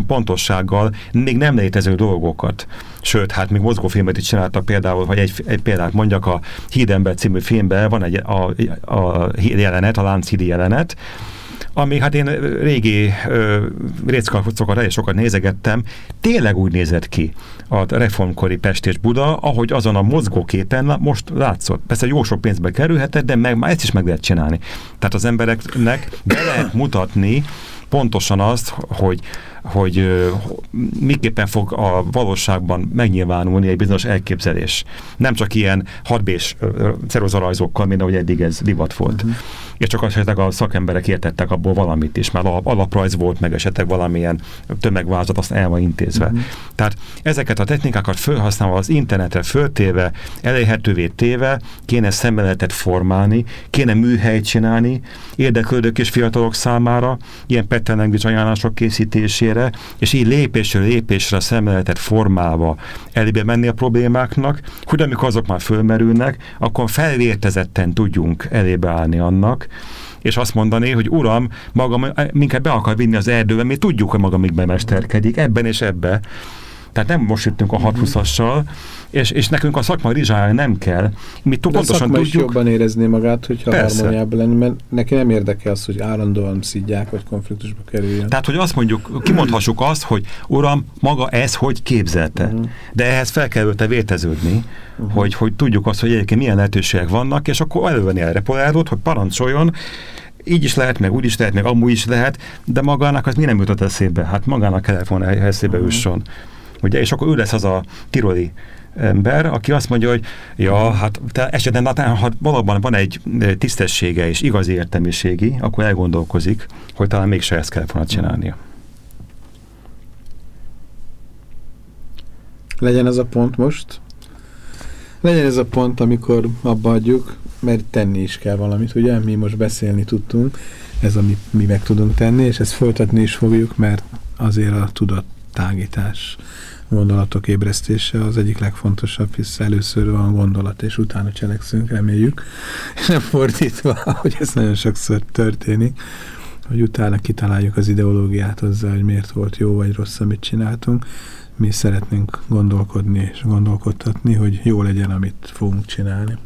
pontossággal még nem létező dolgokat. Sőt, hát még mozgófilmet is csináltak például, hogy egy, egy példát mondjak, a Hídember című filmben van egy a, a jelenet, a Lánchídi jelenet, ami hát én régi réckalkocokat elég sokat nézegettem, tényleg úgy nézett ki a reformkori Pest és Buda, ahogy azon a mozgóképen most látszott. Persze jó sok pénzbe kerülhetett, de meg, ezt is meg lehet csinálni. Tehát az embereknek be lehet mutatni pontosan azt, hogy hogy miképpen fog a valóságban megnyilvánulni egy bizonyos elképzelés. Nem csak ilyen hadbés ceruzarajzokkal, mint ahogy eddig ez divat volt. Uh-huh. És csak esetleg a szakemberek értettek abból valamit is, már alaprajz volt, meg esetleg valamilyen tömegvázat, azt el van intézve. Uh-huh. Tehát ezeket a technikákat felhasználva az internetre föltéve, elérhetővé téve, kéne szemléletet formálni, kéne műhelyt csinálni, érdeklődők és fiatalok számára, ilyen language ajánlások készítésére, helyére, és így lépésről lépésre a szemléletet formálva elébe menni a problémáknak, hogy amikor azok már fölmerülnek, akkor felvértezetten tudjunk elébe állni annak, és azt mondani, hogy uram, magam minket be akar vinni az erdőbe, mi tudjuk, hogy maga még bemesterkedik, ebben és ebbe. Tehát nem most jöttünk a 620-assal, és, és nekünk a szakmai rizsája nem kell. Mi De pontosan szakma tudjuk, is jobban érezné magát, hogyha Persze. harmóniában lenni, mert neki nem érdekel az, hogy állandóan szidják, vagy konfliktusba kerüljön. Tehát, hogy azt mondjuk, kimondhassuk azt, hogy uram, maga ez hogy képzelte. Uh mhm. -huh. De ehhez fel kell őte vérteződni, uh mhm. -huh. hogy, hogy tudjuk azt, hogy egyébként milyen lehetőségek vannak, és akkor elővenni erre polárot, hogy parancsoljon, így is lehet, meg úgy is lehet, meg amúgy is lehet, de magának az mi nem jutott eszébe? Hát magának kellett volna eszébe uh -huh. jusson. Ugye, és akkor ő lesz az a tiroli ember, aki azt mondja, hogy ja, hát te esetben, ha valóban van egy tisztessége és igazi értelmiségi, akkor elgondolkozik, hogy talán mégse ezt kell volna csinálnia. Legyen ez a pont most? Legyen ez a pont, amikor abba adjuk, mert tenni is kell valamit, ugye? Mi most beszélni tudtunk, ez amit mi meg tudunk tenni, és ezt folytatni is fogjuk, mert azért a tudattágítás gondolatok ébresztése az egyik legfontosabb, hisz először van gondolat, és utána cselekszünk, reméljük, és nem fordítva, hogy ez nagyon sokszor történik, hogy utána kitaláljuk az ideológiát hozzá, hogy miért volt jó vagy rossz, amit csináltunk. Mi szeretnénk gondolkodni és gondolkodtatni, hogy jó legyen, amit fogunk csinálni.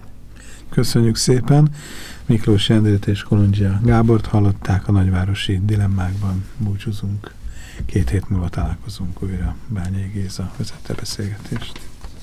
Köszönjük szépen! Miklós Endrét és Kolondzsia Gábort hallották a nagyvárosi dilemmákban. Búcsúzunk! Két hét múlva találkozunk újra. Bányai Géza vezette beszélgetést.